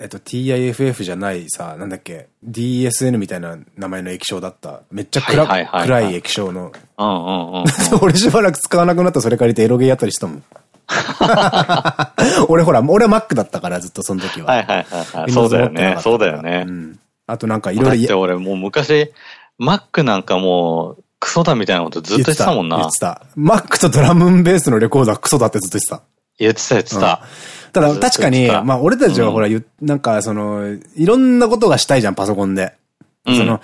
えっと、TIFF じゃないさ、なんだっけ、DSN みたいな名前の液晶だった。めっちゃ暗暗い液晶の。<laughs> 俺しばらく使わなくなったそれ借りてエロゲーやったりしたもん。<laughs> 俺ほら、俺は Mac だったからずっとその時は。はいはいはい。そうだよね。そうだよね。うん。あとなんかいろいろ。だって俺もう昔、Mac なんかもう、クソだみたいなことずっと言ってたもんな。言ってた。Mac とドラムンベースのレコーダークソだってずっと言ってた。言ってた言ってた。ただ確かに、まあ俺たちはほら、なんかその、いろんなことがしたいじゃん、パソコンで。その、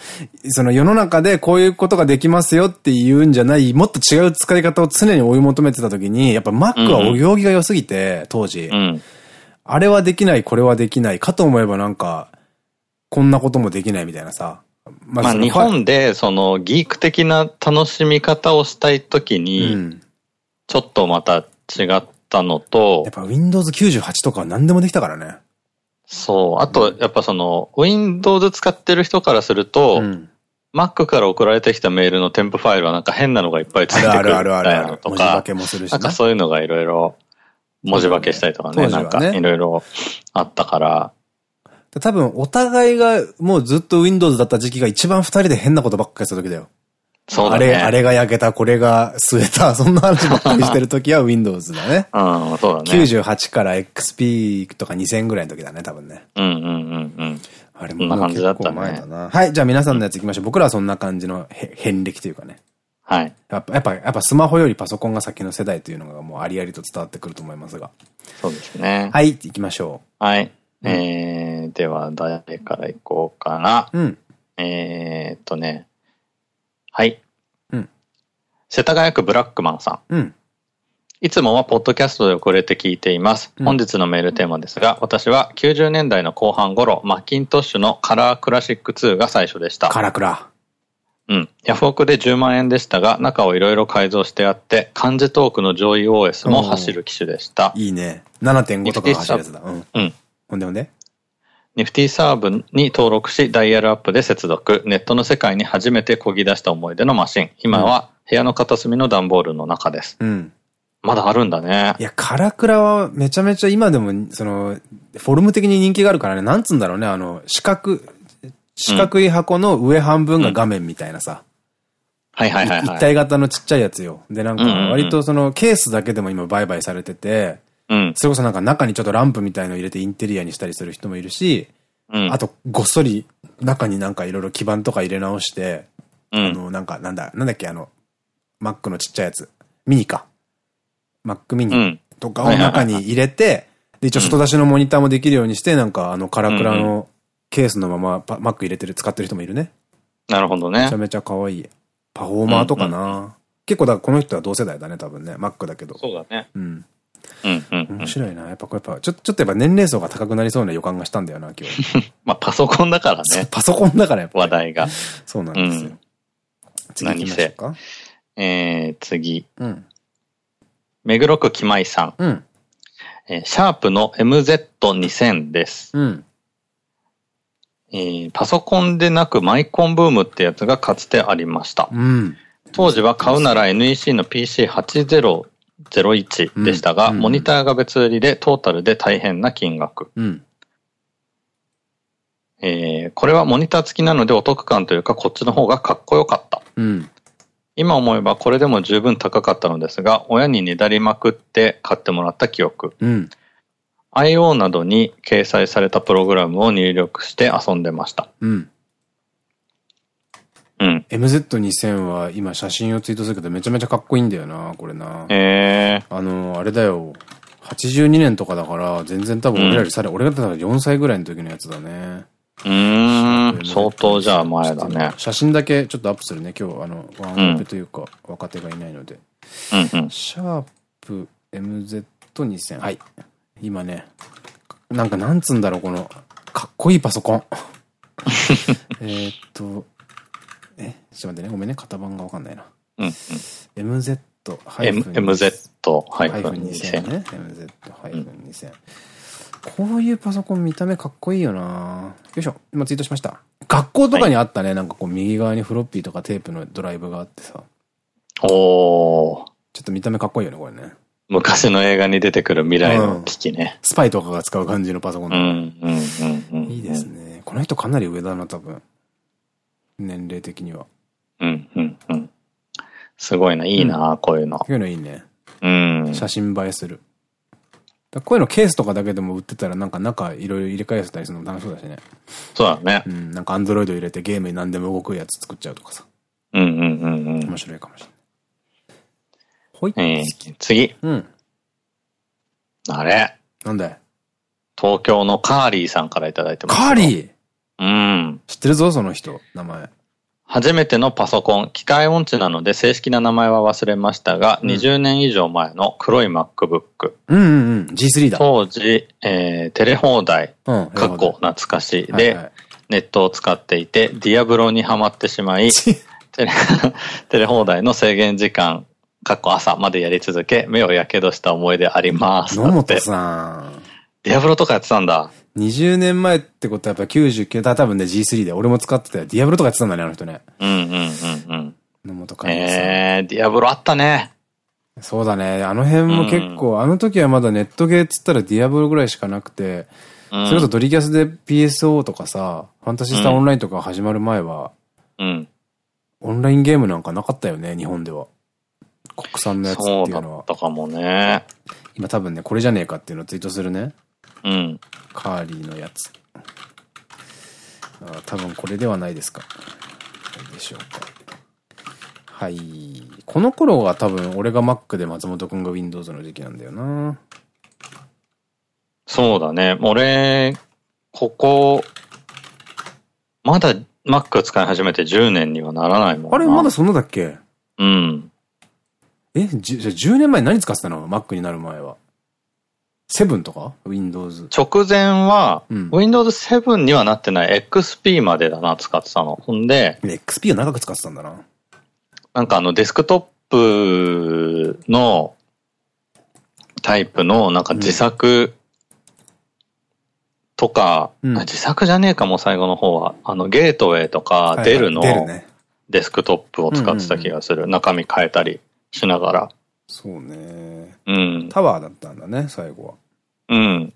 その世の中でこういうことができますよっていうんじゃない、もっと違う使い方を常に追い求めてた時に、やっぱ Mac はお行儀が良すぎて、当時。あれはできない、これはできない、かと思えばなんか、こんなこともできないみたいなさ。まあ日本でそのギーク的な楽しみ方をしたい時に、ちょっとまた違ったのと、やっぱ Windows 98とか何でもできたからね。そう。あと、やっぱその、Windows 使ってる人からすると、うん、Mac から送られてきたメールの添付ファイルはなんか変なのがいっぱいついてくるみたいなのとか、文字化けもするし、ね、なんかそういうのがいろいろ文字化けしたりとかね、ねなんかいろいろあったから。多分、お互いがもうずっと Windows だった時期が一番二人で変なことばっかりした時だよ。そうだね。あれ、あれが焼けた、これが吸えた、<laughs> そんな話ばっかりしてるときは Windows だね。<laughs> うん、そうだね。98から XP とか2000ぐらいの時だね、多分ね。うんうんうんうん。あれもう結構前だな。はい、じゃあ皆さんのやつ行きましょう。僕らはそんな感じの遍歴というかね。はい。やっぱ、やっぱ、やっぱスマホよりパソコンが先の世代というのがもうありありと伝わってくると思いますが。そうですね。はい、行きましょう。はい。えー、では誰から行こうかな。うん。えっとね。はい。世田谷区ブラックマンさん。うん。いつもはポッドキャストで遅れて聞いています。本日のメールテーマですが、私は90年代の後半頃、マッキントッシュのカラークラシック2が最初でした。カラクラ。うん。ヤフオクで10万円でしたが、中をいろいろ改造してあって、漢字トークの上位 OS も走る機種でした。いいね。7.5とか走るやつだ。うん。うん。ほんでほんで？ニフティサーブに登録し、ダイヤルアップで接続。ネットの世界に初めて漕ぎ出した思い出のマシン。今は部屋の片隅の段ボールの中です。うん。まだあるんだね。いや、カラクラはめちゃめちゃ今でも、その、フォルム的に人気があるからね、なんつうんだろうね、あの、四角、四角い箱の上半分が画面みたいなさ。はいはいはい。一体型のちっちゃいやつよ。で、なんか、割とその、ケースだけでも今売買されてて、うん、それこそなんか中にちょっとランプみたいの入れてインテリアにしたりする人もいるし、うん、あと、ごっそり中になんかいろいろ基板とか入れ直して、うん、あの、なんか、なんだ、なんだっけ、あの、Mac のちっちゃいやつ。ミニか。Mac ミニとかを中に入れて、で、一応外出しのモニターもできるようにして、なんかあのカラクラのケースのまま Mac 入れてる、使ってる人もいるね。なるほどね。めちゃめちゃ可愛い。パフォーマーとかな。結構だからこの人は同世代だね、多分ね。Mac だけど。そうだね。うん。うんうん。面白いな。やっぱこれやっぱ、ちょ、ちょっとやっぱ年齢層が高くなりそうな予感がしたんだよな、今日。<laughs> まあパソコンだからね。パソコンだからやっぱ。話題が。そうなんですよ。次行きましょうか。えー、次。うん。目黒区木舞さん。うん。えー、シャープの MZ2000 です。うん。えー、パソコンでなくマイコンブームってやつがかつてありました。うん。当時は買うなら NEC の PC8001 でしたが、うん、モニターが別売りでトータルで大変な金額。うん。えー、これはモニター付きなのでお得感というかこっちの方がかっこよかった。うん。今思えばこれでも十分高かったのですが、親にねだりまくって買ってもらった記憶。うん。IO などに掲載されたプログラムを入力して遊んでました。うん。うん。MZ2000 は今写真をツイートするけどめちゃめちゃかっこいいんだよな、これな。へえ。あの、あれだよ。82年とかだから、全然多分俺らよりさら、うん、俺がだったら4歳ぐらいの時のやつだね。うん、相当じゃあ前だね。写真だけちょっとアップするね。今日、あの、ワンオペというか、若手がいないので。うんうん、シャープ MZ2000。はい。今ね、なんかなんつうんだろう、この、かっこいいパソコン。<laughs> えっと、え、ちょっと待ってね、ごめんね、型番がわかんないな。うん、うん。MZ-2000。MZ-2000 ね。MZ-2000。こういうパソコン見た目かっこいいよなよいしょ。今ツイートしました。学校とかにあったね、はい、なんかこう右側にフロッピーとかテープのドライブがあってさ。おー。ちょっと見た目かっこいいよね、これね。昔の映画に出てくる未来の機器ね。うん、スパイとかが使う感じのパソコン。いいですね。この人かなり上だな、多分。年齢的には。うんうんうん。すごいな、いいな、うん、こういうの。こういうのいいね。うん。写真映えする。こういうのケースとかだけでも売ってたらなんか中いろいろ入れ替えたりするの楽しそうだしね。そうだね。うん。なんかアンドロイド入れてゲームに何でも動くやつ作っちゃうとかさ。うんうんうんうん。面白いかもしれない。ほい。えー、次。うん。あれなんだ東京のカーリーさんからいただいてます。カーリー？うん。知ってるぞ、その人、名前。初めてのパソコン、機械音痴なので正式な名前は忘れましたが、うん、20年以上前の黒い MacBook。うんうんうん。G3 だ。当時、えー、テレ放題、うん、過去懐かしで、はいはい、ネットを使っていて、ディアブロにはまってしまい、<laughs> テレ、<laughs> テレホーダイの制限時間、過去朝までやり続け、目をやけどした思い出あります。野本さん。ディアブロとかやってたんだ。20年前ってことはやっぱ99、多分ね G3 で俺も使ってたよ。ディアブロとかやってたんだね、あの人ね。うんうんうんうん。野本かえー、ディアブロあったね。そうだね。あの辺も結構、うん、あの時はまだネットゲーっつったらディアブロぐらいしかなくて、うん、それこそドリキャスで PSO とかさ、ファンタシスタオンラインとか始まる前は、うん。オンラインゲームなんかなかったよね、日本では。国産のやつっていうのは。そうだったかもね。今多分ね、これじゃねえかっていうのをツイートするね。うん。カーリーのやつ。あ多分これではないですか。でしょうか。はい。この頃が多分俺が Mac で松本くんが Windows の時期なんだよな。そうだね。俺、ここ、まだ Mac 使い始めて10年にはならないもんな。あれまだそんなだっけ？うん。え、じゃ10年前何使ってたの ?Mac になる前は。7とか ?Windows。直前は、うん、Windows 7にはなってない XP までだな、使ってたの。ほんで、XP を長く使ってたんだな。なんかあのデスクトップのタイプのなんか自作とか、うん、自作じゃねえかも最後の方は。あのゲートウェイとかデルのデスクトップを使ってた気がする。中身変えたりしながら。そうね。うん。タワーだったんだね、最後は。うん。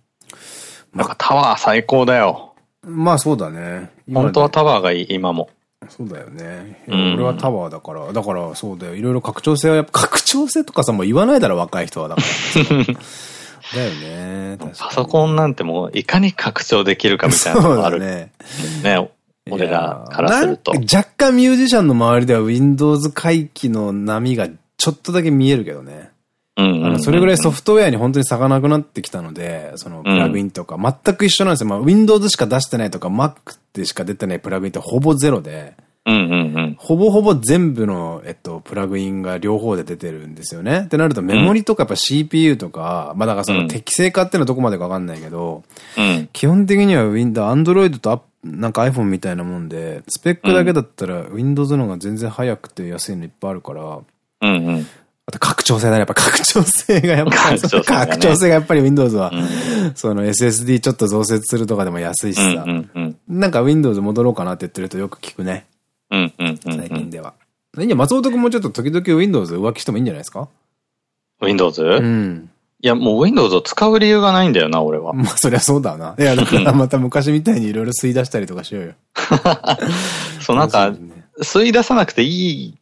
なんかタワー最高だよ。まあそうだね。本当はタワーがいい、今も。そうだよね。俺はタワーだから、だからそうだよ。いろいろ拡張性はやっぱ、拡張性とかさ、もう言わないだろ、若い人は。だから。<laughs> だよね。パソコンなんてもう、いかに拡張できるかみたいなのがある。ね。ね。俺らからすると。若干ミュージシャンの周りでは Windows 回帰の波がちょっとだけ見えるけどね。あの、それぐらいソフトウェアに本当に差がなくなってきたので、そのプラグインとか、全く一緒なんですよ。まあ、Windows しか出してないとか、Mac でしか出てないプラグインってほぼゼロで。ほぼほぼ全部の、えっと、プラグインが両方で出てるんですよね。ってなるとメモリとかやっぱ CPU とか、うん、まあだからその適正化っていうのはどこまでかわかんないけど、うん、基本的には Windows、Android となんか iPhone みたいなもんで、スペックだけだったら Windows の方が全然速くて安いのいっぱいあるから、うんうん。あと拡張性だね。やっぱ拡張性がやっぱり、拡張性がやっぱり Windows は、その SSD ちょっと増設するとかでも安いしさ、なんか Windows 戻ろうかなって言ってるとよく聞くね。最近では。いや、松本くんもちょっと時々 Windows 浮気してもいいんじゃないですか ?Windows? うん。いや、もう Windows を使う理由がないんだよな、俺は。<laughs> まあ、そりゃそうだな。いや、だからまた昔みたいにいろいろ吸い出したりとかしようよ。<laughs> そう、なんか、吸い出さなくていい、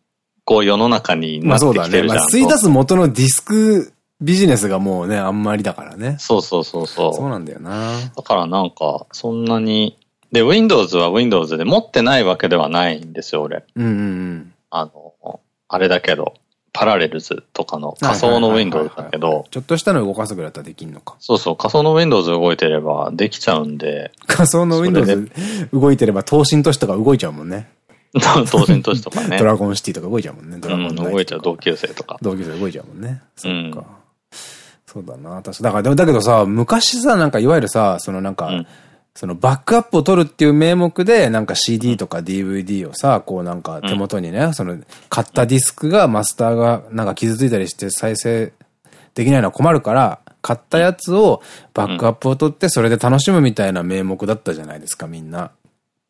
こう、世の中になってきてるじゃん。まあそうだね。まあ、吸い出す元のディスクビジネスがもうね、あんまりだからね。そうそうそうそう。そうなんだよな。だからなんか、そんなに、で、Windows は Windows で持ってないわけではないんですよ、俺。うんうんうん。あの、あれだけど。パラレルズとかの仮想の Windows だけど。ちょっとしたの動かすぐらいだったらできんのか。そうそう、仮想の Windows 動いてればできちゃうんで。仮想の Windows 動いてれば、東進都市とか動いちゃうもんね。<laughs> 東進都市とかね。ドラゴンシティとか動いちゃうもんね。ドラゴンうん、動いちゃう同級生とか。同級生動いちゃうもんね。そっか。そうだな、確かだから、だけどさ、昔さ、なんかいわゆるさ、そのなんか、うんそのバックアップを取るっていう名目で、なんか CD とか DVD をさ、こうなんか手元にね、うん、その買ったディスクがマスターがなんか傷ついたりして再生できないのは困るから、買ったやつをバックアップを取ってそれで楽しむみたいな名目だったじゃないですか、みんな。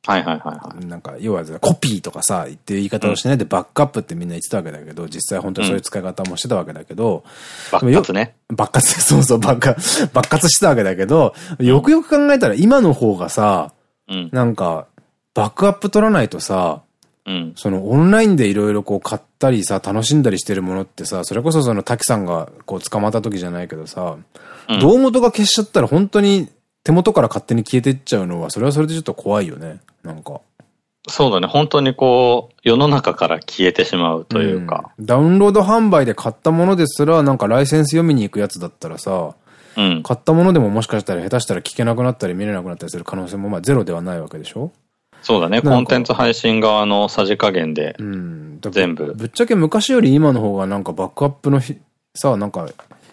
はいはいはいはい。なんか、要はコピーとかさ、っていう言い方をしないで、バックアップってみんな言ってたわけだけど、実際本当にそういう使い方もしてたわけだけど、バッカね。バッカツ、<laughs> そうそう、バッカ、バッカツしてたわけだけど、よくよく考えたら今の方がさ、うん、なんか、バックアップ取らないとさ、うん、そのオンラインでいろいろこう買ったりさ、楽しんだりしてるものってさ、それこそその滝さんがこう捕まった時じゃないけどさ、うん、胴元が消しちゃったら本当に手元から勝手に消えてっちゃうのは、それはそれでちょっと怖いよね。なんか。そうだね。本当にこう、世の中から消えてしまうというか。うん、ダウンロード販売で買ったものですら、なんかライセンス読みに行くやつだったらさ、うん、買ったものでももしかしたら下手したら聞けなくなったり見れなくなったりする可能性もまあゼロではないわけでしょ？そうだね。コンテンツ配信側のさじ加減で、うん、全部。ぶっちゃけ昔より今の方がなんかバックアップのさ、なんか、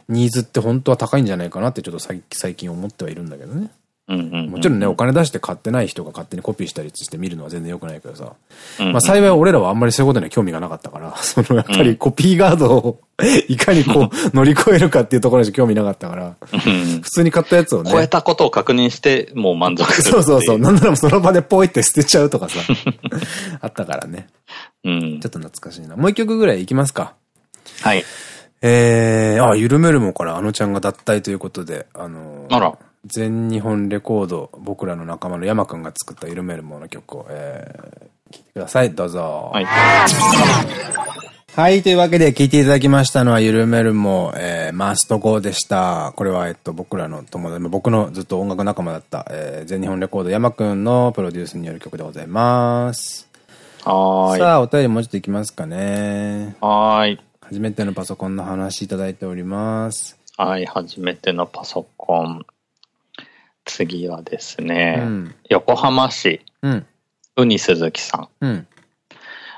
ニーズって本当は高いんじゃないかなってちょっと最近思ってはいるんだけどね。もちろんね、お金出して買ってない人が勝手にコピーしたりして見るのは全然良くないけどさ。まあ幸い俺らはあんまりそういうことには興味がなかったから、<laughs> そのやっぱりコピーガードをいかにこう乗り越えるかっていうところにしか興味なかったから、普通に買ったやつをね。超えたことを確認してもう満足する。そうそうそう。なんならその場でポイって捨てちゃうとかさ。<laughs> あったからね。うん。ちょっと懐かしいな。もう一曲ぐらいいきますか。はい。えー、あ、ゆるめるもからあのちゃんが脱退ということで、あのー、あら。全日本レコード、僕らの仲間の山くんが作った緩めるもの曲を、えー、聴いてください。どうぞ。はい。はい、というわけで聴いていただきましたのは、緩めるも、えー、マストゴーでした。これは、えっと、僕らの友達、僕のずっと音楽仲間だった、えー、全日本レコード山くんのプロデュースによる曲でございます。はい。さあ、お便りもうちょっといきますかね。はい。初めてのパソコンの話いただいております。はい、初めてのパソコン。次はですね、うん、横浜市、うん、うに鈴木さん。うん、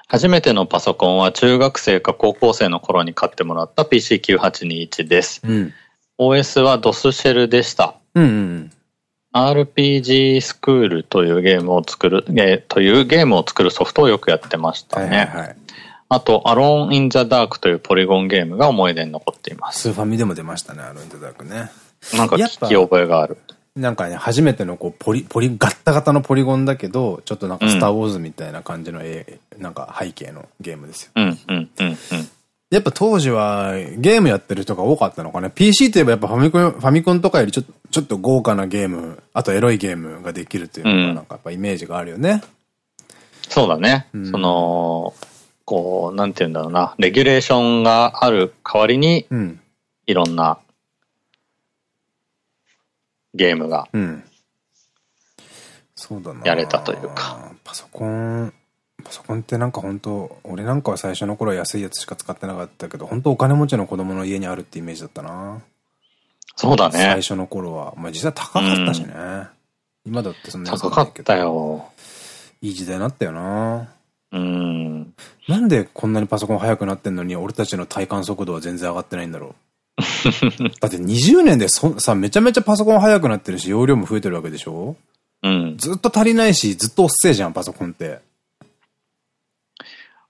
初めてのパソコンは中学生か高校生の頃に買ってもらった PC9821 です。うん、OS は DOS シェルでした。RPG スクールというゲームを作る、えというゲームを作るソフトをよくやってましたね。あと、アローン・イン・ザ・ダークというポリゴンゲームが思い出に残っています。スーファミでも出ましたね、アローン・イン・ザ・ダークね。なんか聞き覚えがある。なんかね、初めてのこう、ポリ、ポリ、ガッタガタのポリゴンだけど、ちょっとなんかスターウォーズみたいな感じの絵、うん、なんか背景のゲームですよ。うんうんうんうん。やっぱ当時はゲームやってる人が多かったのかな ?PC といえばやっぱファミコン、ファミコンとかよりちょちょっと豪華なゲーム、あとエロいゲームができるっていうのがなんかやっぱイメージがあるよね。うん、そうだね。うん、その、こう、なんて言うんだろうな、レギュレーションがある代わりに、いろんなゲームが、うん。そうだな。やれたというか。パソコン、パソコンってなんか本当俺なんかは最初の頃は安いやつしか使ってなかったけど、本当お金持ちの子供の家にあるってイメージだったな。そうだね。最初の頃は。まあ実際高かったしね。うん、今だってそんな高かったよ。いい時代になったよな。うん。なんでこんなにパソコン速くなってんのに、俺たちの体感速度は全然上がってないんだろう。<laughs> だって20年でそさ、めちゃめちゃパソコン速くなってるし、容量も増えてるわけでしょ？うん。ずっと足りないし、ずっとおっせえじゃん、パソコンって。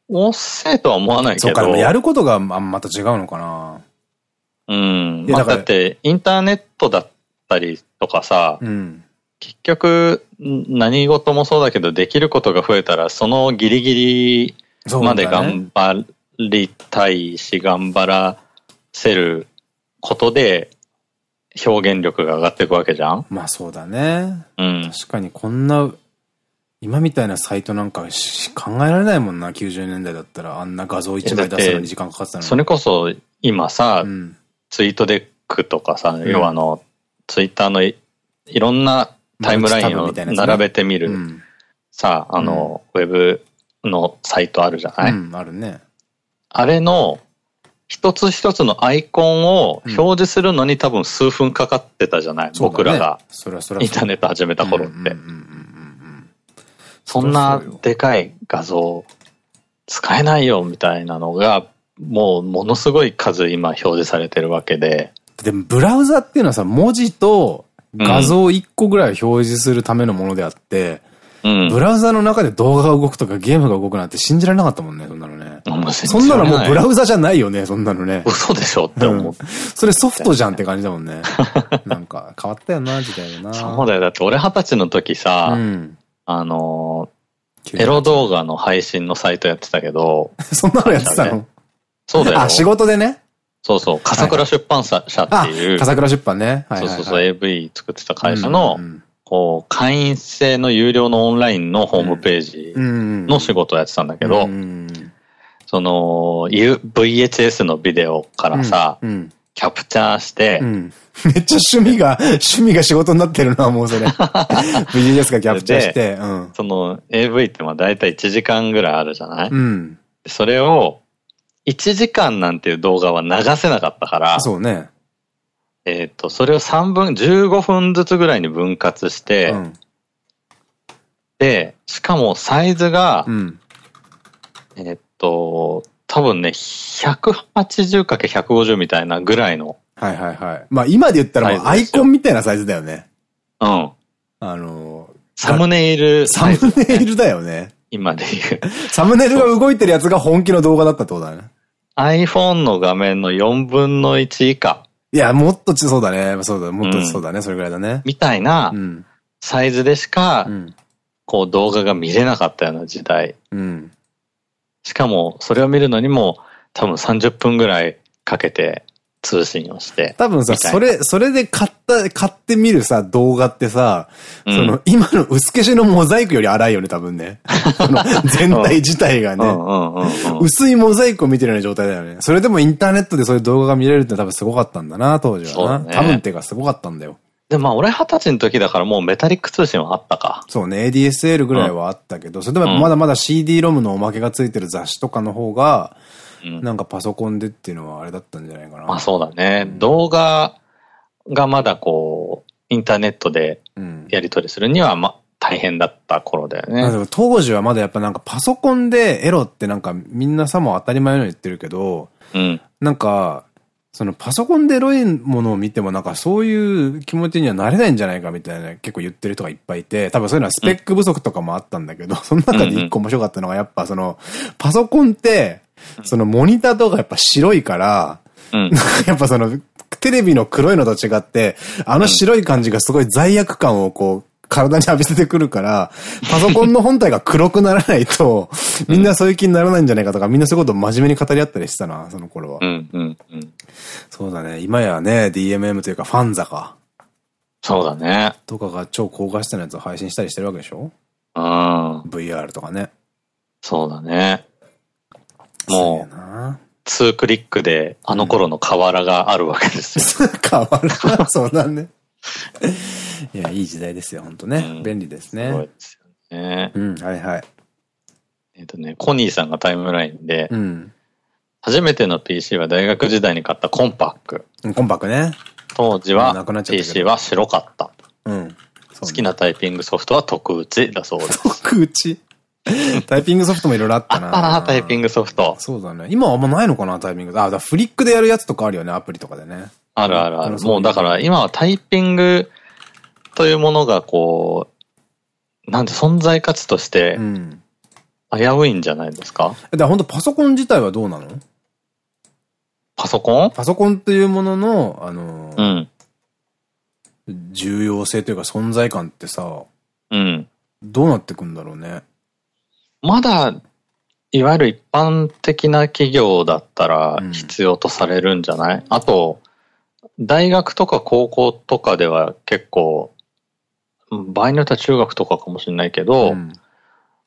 おっせえとは思わないけど。そうか、でもやることがあまた違うのかな。うん。だまあだって、インターネットだったりとかさ、うん。結局、ん何事もそうだけど、できることが増えたら、そのギリギリまで頑張りたいし、頑張らせることで、表現力が上がっていくわけじゃんまあそうだね。うん。確かにこんな、今みたいなサイトなんかし考えられないもんな、90年代だったら。あんな画像一枚出すのに時間かかってたのに。それこそ、今さ、うん。ツイートデックとかさ、ん要はあの、ツイッターのいいろんなタイムラインを並べてみる、うん。さ、あの、ウェブのサイトあるじゃない、うん、あるね。あれの、一つ一つのアイコンを表示するのに多分数分かかってたじゃない、そうだね僕らがインターネット始めた頃って。そんなでかい画像使えないよみたいなのが、もうものすごい数今表示されてるわけで。でも、ブラウザっていうのはさ、文字と画像1個ぐらい表示するためのものであって、うん。ブラウザの中で動画が動くとかゲームが動くなんて信じられなかったもんね、そんなのね。そんなのもうブラウウザじゃないよね、そんなのね。嘘でしょって思う。それソフトじゃんって感じだもんね。<laughs> なんか変わったよな、時代だな。そうだよ。だって俺二十歳の時さ、うん。あのー、エロ動画の配信のサイトやってたけど、<laughs> そんなのやってたの？そうだよ。あ、仕事でね。そうそう、笠倉出版社ってあい、う、笠倉出版ね。そうそうそう、AV 作ってた会社のう、んこう、会員制の有料のオンラインのホームページうんの仕事をやってたんだけど、うんその、VHS のビデオからさ、うんキャプチャーしてう、んめっちゃ趣味が、趣味が仕事になってるな、もうそれ。<laughs> VGS がキャプチャーして。うん。その AV ってまあ大体1時間ぐらいあるじゃない、うん。それを、1時間なんていう動画は流せなかったから、そうね。えっと、それを3分、15分ずつぐらいに分割して、うん。で、しかもサイズが、うん。えっと、多分ね、180×150 みたいなぐらいの、はいはいはい。まあ今で言ったらもうアイコンみたいなサイズだよね。うん。あのサムネイルー、サムネイルだよね。今で言う。サムネイルが動いてるやつが本気の動画だったってことだね。iPhone の画面の4分の1以下いや、もっとち、そうだね。そうだ、もっとそうだね。それぐらいだね。みたいなうん。サイズでしかう、ん。こう動画が見れなかったような時代。うん。しかも、それを見るのにも、多分30分ぐらいかけて通信をして。多分さ、それ、それで買った、買ってみるさ、動画ってさ、うんその、今の薄消しのモザイクより荒いよね、多分ね。<laughs> 全体自体がね。うんうんうんうん。薄いモザイクを見てるような状態だよね。それでもインターネットでそういう動画が見れるって多分すごかったんだな、当時はな。ね多分っていうかすごかったんだよ。で、まあ俺二十歳の時だからもうメタリック通信はあったか。そうね、ADSL ぐらいはあったけど、それでもまだまだ CD-ROM のおまけがついてる雑誌とかの方が、うん。なんかパソコンでっていうのはあれだったんじゃないかな。まあそうだね。動画がまだこう、インターネットでうん。やり取りするには、まあ大変だった頃だよね。当時はまだやっぱなんかパソコンでエロってなんかみんなさも当たり前のように言ってるけど、うん。なんか、そのパソコンでエロいものを見てもなんかそういう気持ちにはなれないんじゃないかみたいな結構言ってる人がいっぱいいて、多分そういうのはスペック不足とかもあったんだけど、その中で一個面白かったのがやっぱその、パソコンって、そのモニターとかやっぱ白いから、うん。<laughs> やっぱその、テレビの黒いのと違って、あの白い感じがすごい罪悪感をこう、体に浴びせてくるから、パソコンの本体が黒くならないと、みんなそういう気にならないんじゃないかとか、みんなそういうことを真面目に語り合ったりしてたな、その頃は。うん。うん。うん。そうだね。今やね、DMM というかファンザか。そうだね。とかが超高画質なやつを配信したりしてるわけでしょ？うん。?VR とかね。そうだね。もう、な。2クリックであの頃の河原があるわけですよ。変わるな。そうだね。いや、いい時代ですよ、ほんとね。うん便利ですすごいね。ですよね。うん、はいはい。えっとね、コニーさんがタイムラインで、うん。初めての PC は大学時代に買ったコンパック。コンパクね。当時は PC は白かった。うん。好きなタイピングソフトは特打ちだそうです。特打ち？<laughs> タイピングソフトもいろいろあったな。あったな、タイピングソフト。そうだね。今はあんまないのかな、タイピング。あ、だフリックでやるやつとかあるよね、アプリとかでね。あるあるある。もうだから今はタイピングというものがこう、なんて存在価値として危ういんじゃないですか、うん、だ本当パソコン自体はどうなの？パソコン？パソコンっていうものの、あのー、うん。重要性というか存在感ってさ、うん。どうなってくんだろうね。まだ、いわゆる一般的な企業だったら必要とされるんじゃない、うん、あと、大学とか高校とかでは結構、場合によっては中学とかかもしれないけど、うん、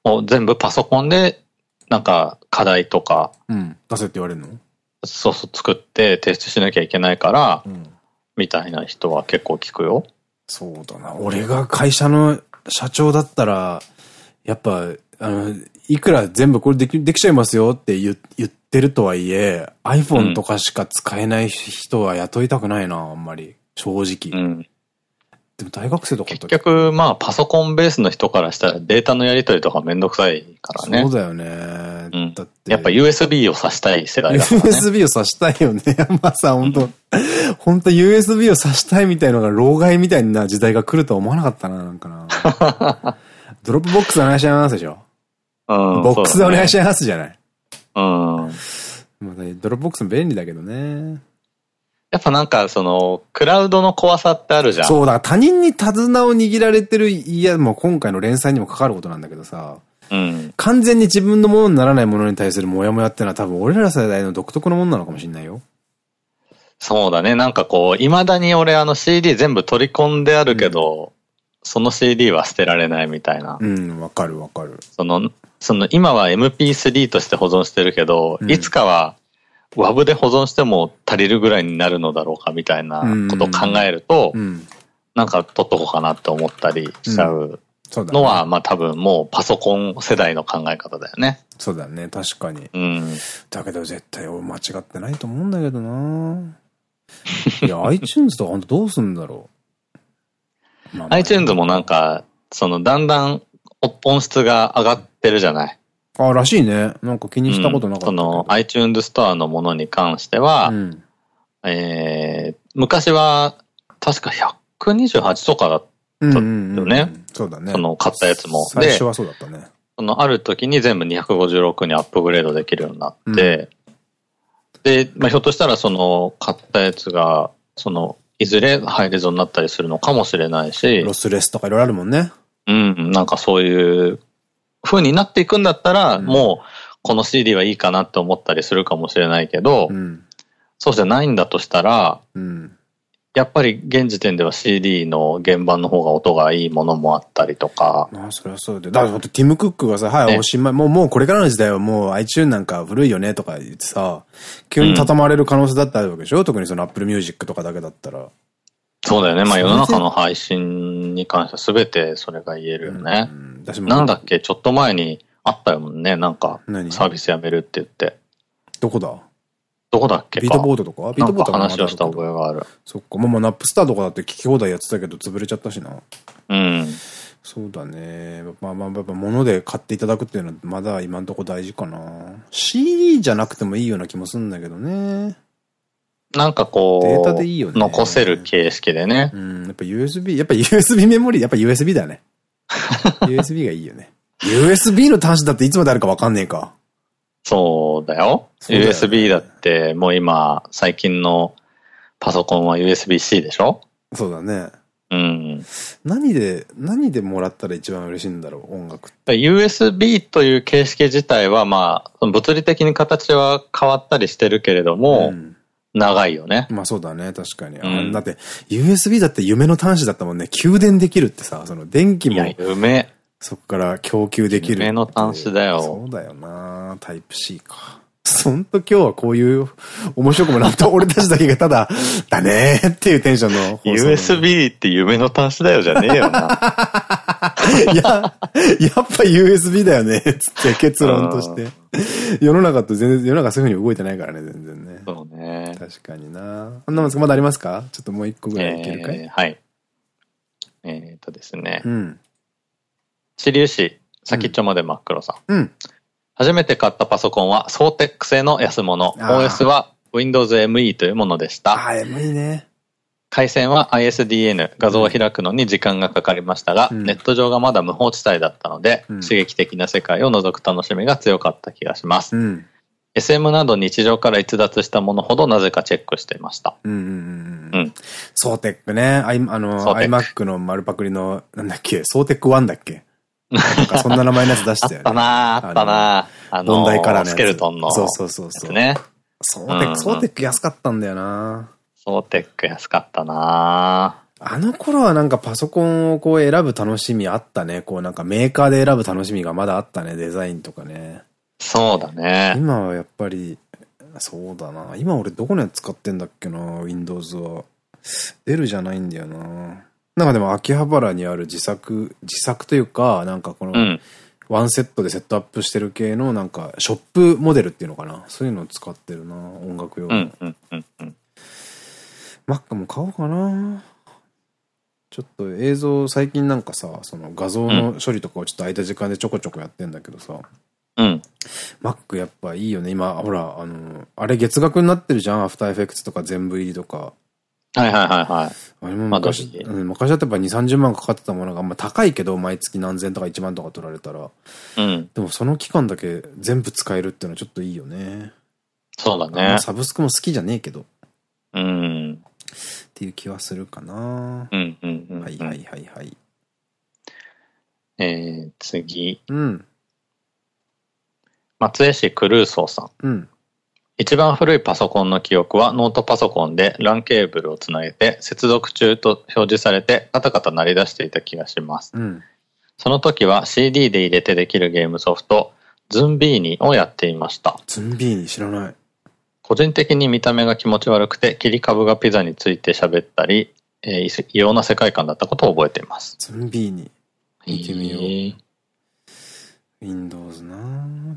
もう全部パソコンで、なんか課題とか、うん、出せって言われるの？そうそう作って提出しなきゃいけないから、うん、みたいな人は結構聞くよ。そうだな。俺が会社の社長だったら、やっぱ、あの、いくら全部これでき、できちゃいますよって言ってるとはいえ、iPhone とかしか使えない人は雇いたくないな、あんまり。正直。うん。でも大学生とか結局、まあ、パソコンベースの人からしたらデータのやり取りとかめんどくさいからね。そうだよね。うん、だって。やっぱ USB を挿したい世代だから、ね。USB を挿したいよね。まあさ、本当本当 USB を挿したいみたいのが老害みたいな時代が来るとは思わなかったな、なんかな。<laughs> ドロップボックスお願いしますでしょ。うん。ボックスでお願いしますじゃない。うん。まあ、ドロップボックスも便利だけどね。やっぱなんか、その、クラウドの怖さってあるじゃん。そうだ、他人に手綱を握られてる、いや、もう今回の連載にもかかることなんだけどさ、うん、完全に自分のものにならないものに対するモヤモヤってのは多分俺ら世代の独特のものなのかもしれないよ。そうだね。なんかこう、未だに俺あの CD 全部取り込んであるけど、うん、その CD は捨てられないみたいな。うん、わかるわかる。その、その今は MP3 として保存してるけど、うん、いつかは WAV で保存しても足りるぐらいになるのだろうかみたいなことを考えると、なんか取っとこうかなって思ったりしちゃうのは、まあ多分もうパソコン世代の考え方だよね。そうだね、確かに。うん。だけど絶対間違ってないと思うんだけどないや、<laughs> iTunes とか本当どうすんだろう。まあ、iTunes もなんか、そのだんだん音質が上がってるじゃない？あ、らしいね。なんか気にしたことなかった、うん、その iTunes ストアのものに関しては、うん、えー、昔は確か128とかだったよね。そうだね。その買ったやつも。最初はそうだったね。そのある時に全部256にアップグレードできるようになって、うん、で、まあ、ひょっとしたらその買ったやつが、その、いずれハイレゾになったりするのかもしれないし。ロスレスとかいろいろあるもんね。うん、なんかそういう風になっていくんだったら、うん、もうこの CD はいいかなって思ったりするかもしれないけど、うん、そうじゃないんだとしたら、うん、やっぱり現時点では CD の原版の方が音がいいものもあったりとか。まあ、それはそうで。だから、ティム・クックがさ、はい、おしまい、もう、もうこれからの時代はもう iTune なんか古いよねとか言ってさ、急に畳まれる可能性だってあるわけでしょ、うん、特にその Apple Music とかだけだったら。そうだよね。まあ世の中の配信に関しては全てそれが言えるよね。なんだっけ、ちょっと前にあったよね。なんか、サービスやめるって言って。どこだ？どこだっけビートボードとか？ビートボード話をした覚えがある。そっか。まあまあ、ナップスターとかだって聞き放題やってたけど潰れちゃったしな。うん。そうだね。まあまあ、やっぱ物で買っていただくっていうのはまだ今んとこ大事かな。CD じゃなくてもいいような気もするんだけどね。なんかこう、データでいいよね。残せる形式でね。うん、やっぱ USB、やっぱ USB メモリー、やっぱ USB だね。<laughs> USB がいいよね。USB の端子だっていつまであるかわかんねえか。そうだよ。よね、USB だってもう今、最近のパソコンは USB-C でしょ？そうだね。うん。何で、何でもらったら一番嬉しいんだろう、音楽って。USB という形式自体はまあ、物理的に形は変わったりしてるけれども、うん長いよね。まあそうだね、確かに。うん、だって、USB だって夢の端子だったもんね。給電できるってさ、その電気も。夢。そこから供給できる。夢の端子だよ。そうだよなタイプ C か。<laughs> ほんと今日はこういう面白くもなった。俺たちだけがただ、だねーっていうテンションの。USB って夢の端子だよじゃねえよな。<laughs> いや、やっぱ USB だよね、つって結論として。世の中と全然、世の中そういうふうに動いてないからね、全然ね。そうね。確かになあんなもんまだありますか？ちょっともう一個ぐらいいけるかい、えー、はい。えー、っとですね。うん。知粒子。先っちょまで真っ黒さん。うん。初めて買ったパソコンはソーテック製の安物。OS は Windows ME というものでした。ああ、M いいね。回線は ISDN、画像を開くのに時間がかかりましたが、うんネット上がまだ無法地帯だったので、うん刺激的な世界を覗く楽しみが強かった気がします。うん。SM など日常から逸脱したものほどなぜかチェックしていました。うんうん。ソーテックね。あの、iMac の丸パクリの、なんだっけ、ソーテック1だっけ？なんかそんな名前のやつ出してたよね。ったなぁ、あったなぁ。あのボンダイカラーのやつスケルトンのそうそうそうそう。ね。ソーテック、うんソーテック安かったんだよなソーテック安かったなあの頃はなんかパソコンをこう選ぶ楽しみあったね。こうなんかメーカーで選ぶ楽しみがまだあったね。デザインとかね。そうだね。今はやっぱり、そうだな。今俺どこのやつ使ってんだっけな、Windows は。デルじゃないんだよな。なんかでも秋葉原にある自作、自作というか、なんかこの、うん。ワンセットでセットアップしてる系のなんかショップモデルっていうのかな？そういうのを使ってるな。音楽用の。うん、うん、うん、うん。Mac も買おうかな。ちょっと映像最近なんかさ、その画像の処理とかをちょっと空いた時間でちょこちょこやってんだけどさ、うん。Mac やっぱいいよね。今、ほら、あの、あれ月額になってるじゃん？アフターエフェクツとか全部入りとか。はいはいはいはい。あれもまあ昔、どうん、昔だとやっぱ2、30万かかってたものが、まあ高いけど、毎月何千とか1万とか取られたら。うん。でもその期間だけ全部使えるっていうのはちょっといいよね。そうだね。サブスクも好きじゃねえけど。っうん。ていう気はするかな。うん、うん、うん。はいはいはいはい。えー、次。うん。松江市クルーソーさん。うん。一番古いパソコンの記憶はノートパソコンで LAN ケーブルをつなげて接続中と表示されてカタカタ鳴り出していた気がします。うん。その時は CD で入れてできるゲームソフトズンビーニをやっていました。ズンビーニ知らない。個人的に見た目が気持ち悪くて切り株がピザについて喋ったり、えー異様な世界観だったことを覚えています。ズンビーニ。見てみようへー Windows な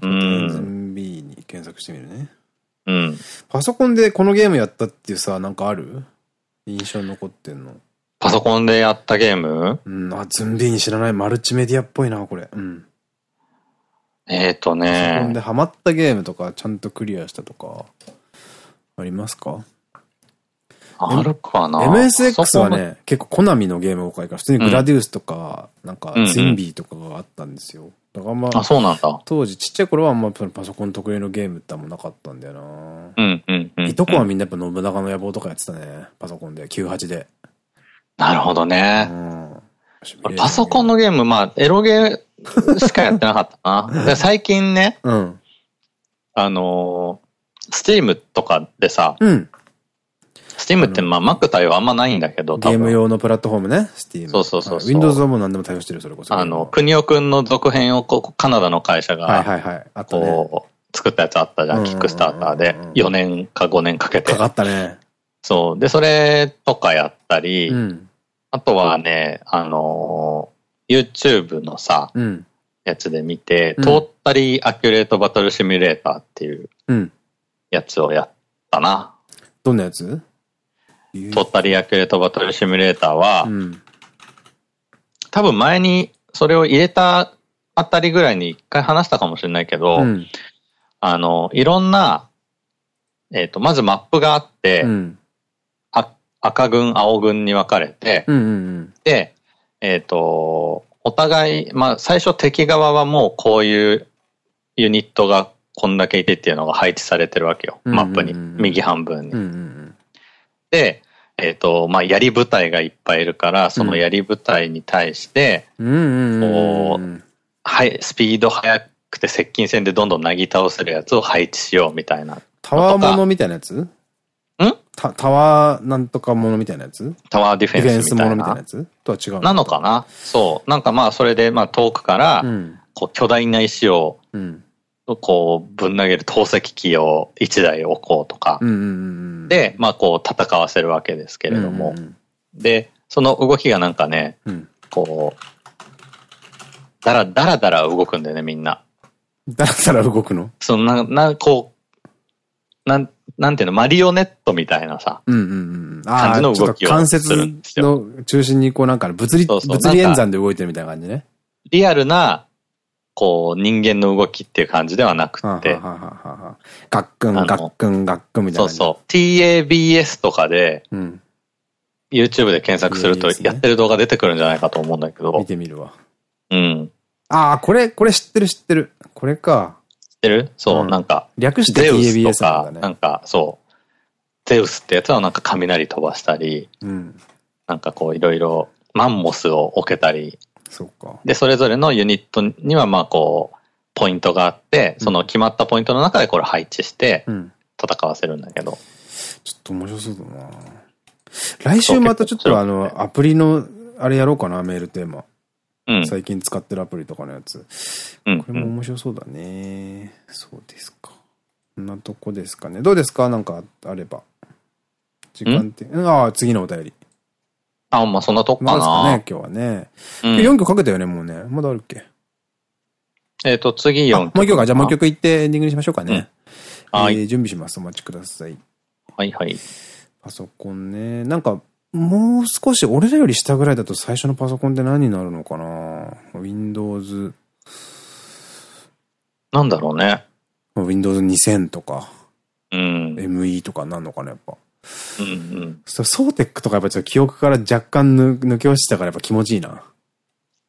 うんズンビーニ検索してみるね。うん。パソコンでこのゲームやったっていうさ、なんかある？印象に残ってんの。パソコンでやったゲーム？うん、あ、ズンビーニ知らない。マルチメディアっぽいな、これ。うん。えっ、ー、とパソコンねで。ハマったゲームとか、ちゃんとクリアしたとか、ありますか？あるかな ?MSX はね、結構コナミのゲーム多いから、普通にグラディウスとか、なんか、うんうんツインビーとかがあったんですよ。だからま。あ、あ、そうなんだ。当時ちっちゃい頃はあんまパソコン特有のゲームってあんまなかったんだよなうんうんうん。いとこはみんなやっぱ信長の野望とかやってたね。パソコンで、98で。なるほどうね。ん。俺パソコンのゲーム、まあ、エロゲーしかやってなかったな。<laughs> で最近ね、うん。あのー、スティームとかでさ、うん。スティームってまあ Mac 対応あんまないんだけど、ゲーム用のプラットフォームね、Steam。そうそうそうそう Windows はもう何でも対応してるよ、それこそ。あの、国尾くんの続編をこうカナダの会社はいはが、いはい。あ。こう、作ったやつあったじゃん、うんキックスターターでうんうんうん。4年か5年かけてか。かったね。そう。で、それとかやったり、うん。あとはね、あのー、YouTube のさ、うん。やつで見て、うんトータリーアキュレートバトルシミュレーターっていううん。やつをやったな。どんなやつ？トータリーアキュレートバトルシミュレーターは、うん。多分前にそれを入れたあたりぐらいに一回話したかもしれないけど、うん。あの、いろんな、えっ、と、まずマップがあって、うん。あ赤軍、青軍に分かれて、で、えっ、と、お互い、まあ最初敵側はもうこういうユニットがこんだけいてっていうのが配置されてるわけよ。うんマップに。右半分に。で、えっ、と、まあ槍部隊がいっぱいいるから、その槍部隊に対して、こうん。はい、スピード速くて接近戦でどんどんなぎ倒せるやつを配置しようみたいな。タワーものみたいなやつ？ん？タタワーなんとかものみたいなやつ？タワーディフディフェンェンスみたいスものみたいなな。やつとは違うなのかな？そう。なんかまあそれでまあ遠くから、うん。こう巨大な石をうん。こうぶん投げる投石機を1台置こうとか。で、まあこう戦わせるわけですけれどもう。んで、その動きがなんかね、うん。こう、だらだらだら動くんだよね、みんな。だったら動くの？そのな、な、こう、なん、なんていうの、マリオネットみたいなさ、うんうんうん。感じの動きを関する節の中心にこうなんか物理、そうそう物理演算で動いてるみたいな感じね。リアルな、こう、人間の動きっていう感じではなくて。ガックン、ガックン、ガックンみたいな。そうそう。TABS とかで、うん、YouTube で検索するとやってる動画出てくるんじゃないかと思うんだけど。見てみるわ。うん。ああ、これ、これ知ってる知ってる。これか。知ってる？そう、うん、なんか。略して TABS なんだね。なんか、そう。ゼウスってやつはなんか雷飛ばしたり、うん、なんかこういろいろマンモスを置けたり。で、それぞれのユニットにはまあこう、ポイントがあって、その決まったポイントの中でこれ配置して、戦わせるんだけど、うん、ちょっと面白そうだな来週またちょっとあの、アプリの、あれやろうかな、メールテーマ。うん、最近使ってるアプリとかのやつ。うん、これも面白そうだね。そうですか。こんなとこですかね。どうですか？なんかあれば。時間って。ああ、次のお便り。あ、まあそんなとこかな。まね、今日はね。うん、4曲かけたよね、もうね。まだあるっけ？えっと、次4曲。もう一曲か。じゃあもう一曲いってエンディングにしましょうかね。うん、はい、えー。準備します。お待ちください。はいはい。パソコンね。なんか、もう少し、俺らより下ぐらいだと最初のパソコンって何になるのかな ?Windows。なんだろうね。Windows 2000とか。うん。ME とかなんのかな、やっぱ。うんうん。ソーテックとかやっぱちょっと記憶から若干抜け落ちたからやっぱ気持ちいいな。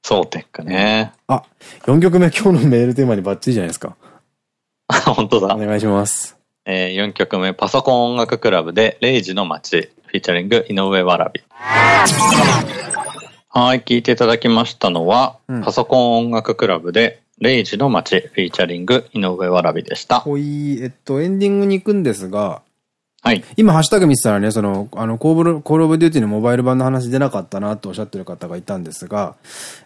ソーテックね。あ、4曲目今日のメールテーマにバッチリじゃないですか。<laughs> 本当だ。お願いします。えー、4曲目、パソコン音楽クラブで、レイジの街、フィーチャリング、井上わらび。はい、聞いていただきましたのは、うん、パソコン音楽クラブで、レイジの街、フィーチャリング、井上わらびでした。ほい、えっと、エンディングに行くんですが、はい。今、ハッシュタグ見てたらね、その、あの、コールオブデューティのモバイル版の話出なかったなとおっしゃってる方がいたんですが、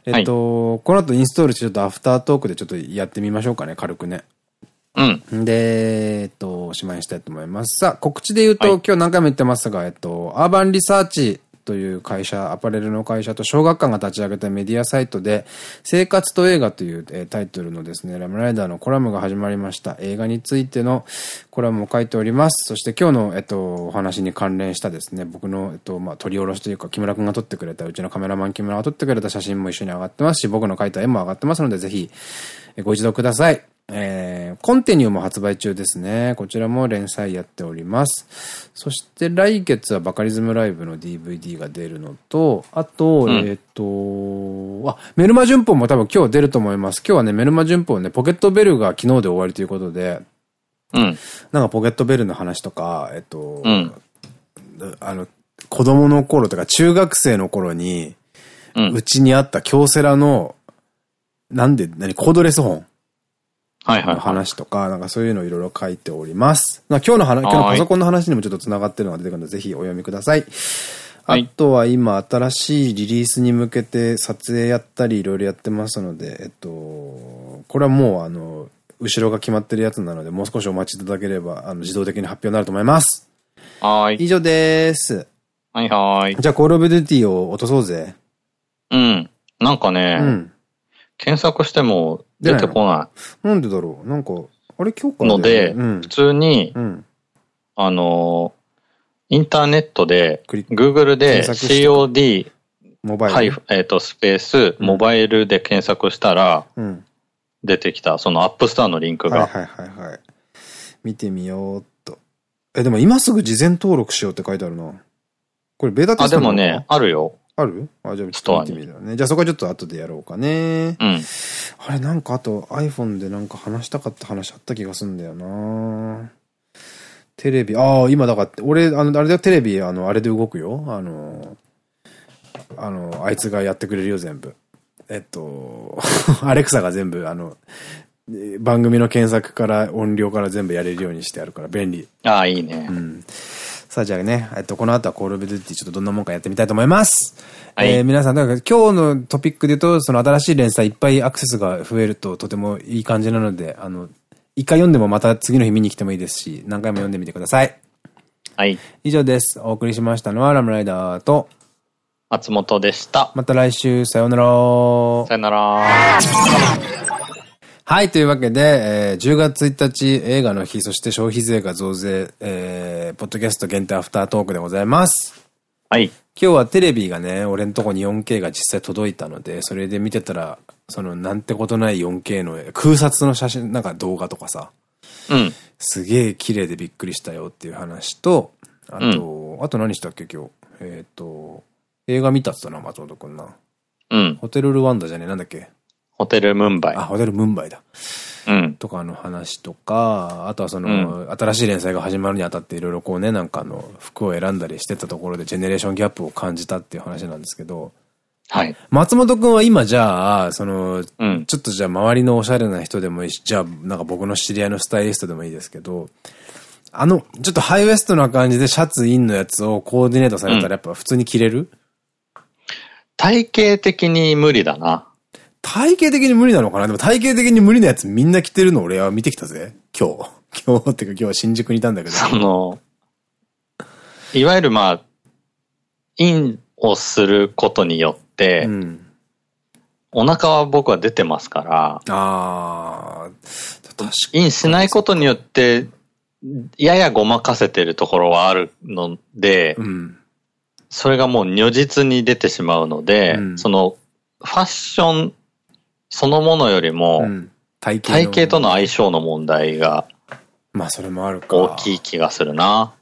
えっと、はい、この後インストールしてちょっとアフタートークでちょっとやってみましょうかね、軽くね。うん。で、えっと、おしまいにしたいと思います。さあ、告知で言うと、はい、今日何回も言ってますが、えっと、アーバンリサーチという会社、アパレルの会社と小学館が立ち上げたメディアサイトで、生活と映画という、えー、タイトルのですね、ラムライダーのコラムが始まりました。映画についてのコラムを書いております。そして今日の、えっと、お話に関連したですね、僕の、えっと、まあ、取り下ろしというか、木村くんが撮ってくれた、うちのカメラマン木村が撮ってくれた写真も一緒に上がってますし、僕の書いた絵も上がってますので、ぜひ、ご一読ください。えー、コンティニューも発売中ですね。こちらも連載やっております。そして来月はバカリズムライブの DVD が出るのと、あと、うん、えっと、あ、メルマ旬報も多分今日出ると思います。今日はね、メルマ旬報ね、ポケットベルが昨日で終わりということで、うん。なんかポケットベルの話とか、えっと、うん、あの、子供の頃とか中学生の頃に、うち、にあった京セラの、なんで、何、コードレス本。話とか、なんかそういうのをいろいろ書いております。まあ今日の話、今日のパソコンの話にもちょっと繋がってるのが出てくるので、ぜひお読みください。あとは今新しいリリースに向けて撮影やったりいろいろやってますので、えっと、これはもうあの、後ろが決まってるやつなので、もう少しお待ちいただければ、あの、自動的に発表になると思います。はい。以上です。はいはい。じゃあ、コールオブデューティーを落とそうぜ。うん。なんかね、うん、検索しても出てこない。なんでだろう？なんか、あれ今日から、ので、うん、普通に、うん、あの、インターネットで、Google で COD、モバイル。えっ、と、スペース、モバイルで検索したら、出てきた、そのアップスターのリンクが。はいはいはいはい。見てみようっと。え、でも今すぐ事前登録しようって書いてあるな。これベータテストあ、でもね、あるよ。ある？あ、じゃあちょっと見てみるね。じゃあそこはちょっと後でやろうかね。うん。あれなんかあと iPhone でなんか話したかった話あった気がすんだよなテレビ、ああ、今だから、俺、あの、あれだよ、テレビ、あの、あれで動くよ。あの、あの、あいつがやってくれるよ、全部。えっと、<laughs> アレクサが全部、あの、番組の検索から音量から全部やれるようにしてあるから便利。ああ、いいね。うん。さあじゃあね、えっと、この後はコールオブデューティちょっとどんなもんかやってみたいと思います。はい、えー、皆さん、だから今日のトピックで言うと、その新しい連載いっぱいアクセスが増えるととてもいい感じなので、あの、一回読んでもまた次の日見に来てもいいですし、何回も読んでみてください。はい。以上です。お送りしましたのはラムライダーと、松本でした。また来週、さようなら。さようなら。はい、というわけで、えー、10月1日映画の日、そして消費税が増税、えー、ポッドキャスト限定アフタートークでございます。はい。今日はテレビがね、俺んとこに 4K が実際届いたので、それで見てたら、そのなんてことない 4K の空撮の写真、なんか動画とかさ、うん。すげえ綺麗でびっくりしたよっていう話と、あと、うん、あと何したっけ今日？えっ、ー、と、映画見たっつったな、松本くんな。うん。ホテルルワンダじゃねえ、なんだっけ？ホテルムンバイ。あ、ホテルムンバイだ。うん。とかの話とか、あとはその、うん、新しい連載が始まるにあたっていろいろこうね、なんかあの、服を選んだりしてたところでジェネレーションギャップを感じたっていう話なんですけど、はい。松本くんは今じゃあ、その、うん、ちょっとじゃあ周りのおしゃれな人でもいいし、じゃあなんか僕の知り合いのスタイリストでもいいですけど、あの、ちょっとハイウエストな感じでシャツインのやつをコーディネートされたらやっぱ普通に着れる、うん、体型的に無理だな。体型的に無理なのかな？でも体型的に無理なやつみんな着てるの俺は見てきたぜ。今日。<laughs> 今日っていうか今日は新宿にいたんだけど。その、いわゆるまあ、インをすることによって、うん、お腹は僕は出てますから、あインしないことによって、ややごまかせてるところはあるので、うん、それがもう如実に出てしまうので、うん、そのファッションそのものよりも、体型との相性の問題が、まあそれもあるか。大きい気がするな。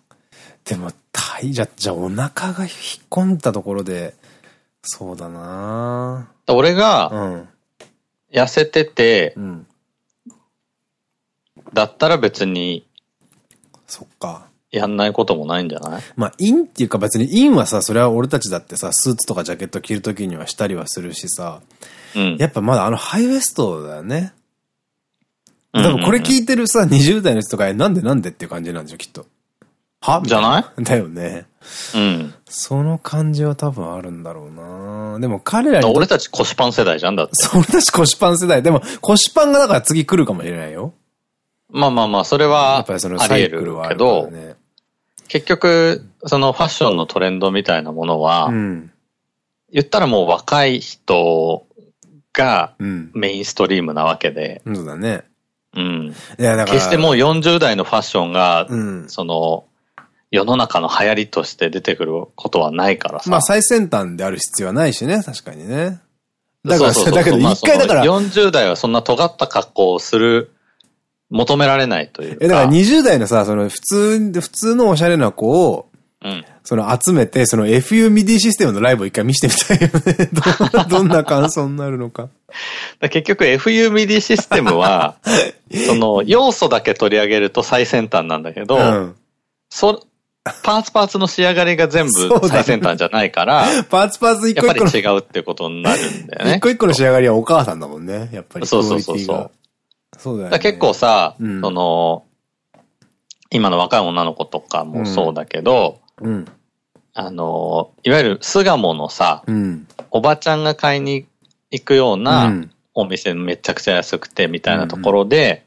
でも、体、じゃ、じゃお腹が引っ込んだところで、そうだな。俺が、痩せてて、うん、だったら別に、そっか。やんないこともないんじゃない？まあ、インっていうか別にインはさ、それは俺たちだってさ、スーツとかジャケット着るときにはしたりはするしさ、うん、やっぱまだあのハイウエストだよね。だからこれ聞いてるさ、20代の人とか、なんでなんでっていう感じなんでしょ、きっと。は？じゃない？だよね。うん。その感じは多分あるんだろうなでも彼らに。俺たち腰パン世代じゃんだって。<laughs> 俺たち腰パン世代。でも腰パンがだから次来るかもしれないよ。まあまあまあ、それは、やっぱりそのサイクルはあるけど、結局、そのファッションのトレンドみたいなものは、うん、言ったらもう若い人がメインストリームなわけで。そうだね。うん。いや、だから。決してもう40代のファッションが、うん、その、世の中の流行りとして出てくることはないからさ。まあ最先端である必要はないしね、確かにね。だから、だけど一回だから。40代はそんな尖った格好をする、求められないというか。え、だから20代のさ、その普通、普通のおしゃれな子を、うん、その集めて、その FU ミディシステムのライブを一回見せてみたいよね。<laughs> どんな感想になるのか。結局 FU ミディシステムは、<laughs> その要素だけ取り上げると最先端なんだけど、うん、そ、パーツパーツの仕上がりが全部最先端じゃないから、パーツパーツ一個一個やっぱり違うってことになるんだよね。一個一個の仕上がりはお母さんだもんね、やっぱり。そうそうそうそう。そうだよね。結構さ、うん、その、今の若い女の子とかもそうだけど、うん、あの、いわゆる巣鴨のさ、うん、おばちゃんが買いに行くようなお店めちゃくちゃ安くてみたいなところで、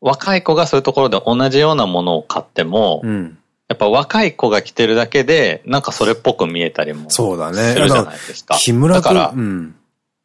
若い子がそういうところで同じようなものを買っても、うんやっぱ若い子が着てるだけで、なんかそれっぽく見えたりもそうだね。するじゃないですか。木村だから、うん、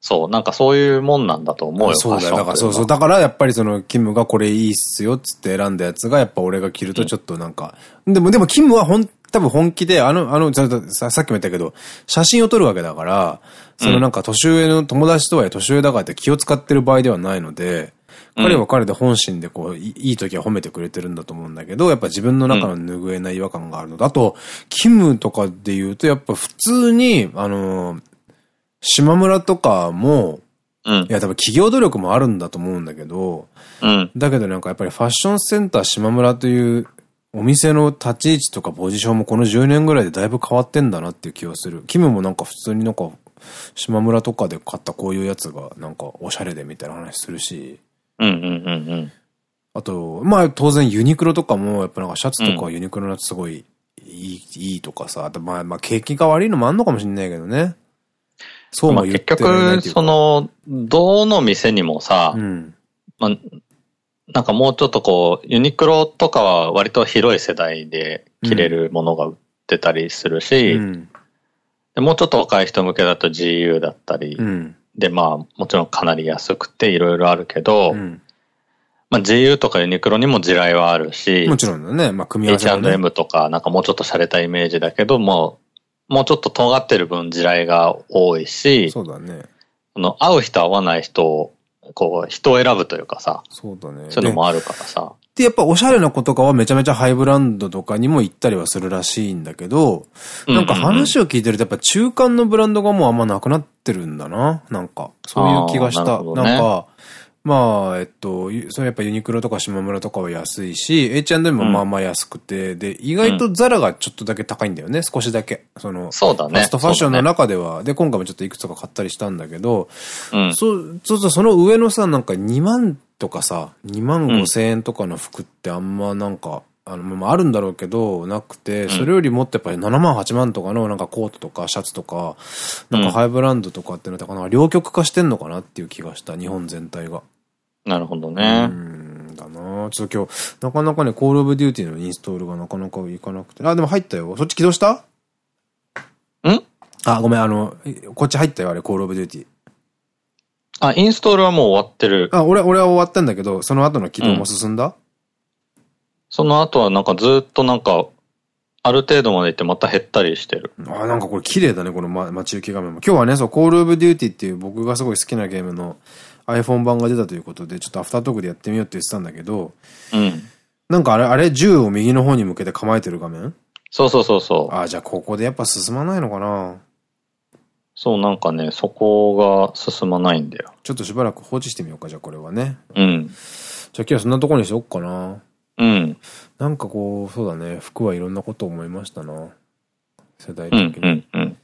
そう、なんかそういうもんなんだと思うよ。そうだよ。だからそうそう。だからやっぱりその、キムがこれいいっすよっつって選んだやつが、やっぱ俺が着るとちょっとなんか、うん、でも、でもキムはほん、多分本気で、あの、あの、ささっきも言ったけど、写真を撮るわけだから、そのなんか年上の友達とはいえ年上だからって気を使ってる場合ではないので、彼は彼で本心でこう、いい時は褒めてくれてるんだと思うんだけど、やっぱ自分の中の拭えない違和感があるのだ。あと、キムとかで言うと、やっぱ普通に、あの、島村とかも、うん、いや、多分企業努力もあるんだと思うんだけど、うん、だけどなんかやっぱりファッションセンター島村というお店の立ち位置とかポジションもこの10年ぐらいでだいぶ変わってんだなっていう気がする。キムもなんか普通になんか島村とかで買ったこういうやつがなんかおしゃれでみたいな話するし。うんうんうんうん。あと、まあ当然ユニクロとかもやっぱなんかシャツとかユニクロのやつすごいいい、いいとかさ、あとまあまあ景気が悪いのもあんのかもしんないけどね。そうも言って結局、その、どの店にもさ、うん、まあ、なんかもうちょっとこう、ユニクロとかは割と広い世代で着れるものが売ってたりするし、うん、でもうちょっと若い人向けだと GU だったり、うん、で、まあ、もちろんかなり安くていろいろあるけど、まあ GU とかユニクロにも地雷はあるし、もちろんだね。まあ組み合わせ、ね。H&M とかなんかもうちょっと洒落たイメージだけども、もうちょっと尖ってる分地雷が多いし、そうだね。この、会う人会わない人を、こう、人を選ぶというかさ。そうだね。そういうのもあるからさ。で、やっぱおしゃれな子とかはめちゃめちゃハイブランドとかにも行ったりはするらしいんだけど、なんか話を聞いてるとやっぱ中間のブランドがもうあんまなくなってるんだな。なんか、そういう気がした。なね、なんか、まあ、えっと、それやっぱユニクロとか島村とかは安いし、H&M もまあまあ安くて、うん、で、意外とザラがちょっとだけ高いんだよね、少しだけ。その、そうだね。ファストファッションの中では、ね、で、今回もちょっといくつか買ったりしたんだけど、うん、そう、そうそう、その上のさ、なんか2万とかさ、2万5千円とかの服ってあんまなんか、あの、まあ、あるんだろうけど、なくて、それよりもっとやっぱり7万8万とかのなんかコートとかシャツとか、なんかハイブランドとかってのは、なんか両極化してんのかなっていう気がした、日本全体が。なるほどね。うん、だなちょっと今日、なかなかね、コールオブデューティーのインストールがなかなかいかなくて。あ、でも入ったよ。そっち起動した？ん？あ、ごめん、あの、こっち入ったよ、あれ、コールオブデューティー。あ、インストールはもう終わってる。あ、俺、俺は終わったんだけど、その後の起動も進んだ、うん、その後はなんかずっとなんか、ある程度まで行ってまた減ったりしてる。あ、なんかこれ綺麗だね、この、ま、待ち受け画面も。今日はね、そう、コールオブデューティーっていう僕がすごい好きなゲームの iPhone 版が出たということで、ちょっとアフタートークでやってみようって言ってたんだけど、うん。なんかあれ、あれ、銃を右の方に向けて構えてる画面？そうそうそうそう。ああ、じゃあここでやっぱ進まないのかなそう、なんかね、そこが進まないんだよ。ちょっとしばらく放置してみようか、じゃあこれはね。うん。じゃあ今日はそんなところにしよっかな。うん。なんかこう、そうだね、服はいろんなこと思いましたな。世代的に。うんうんうん。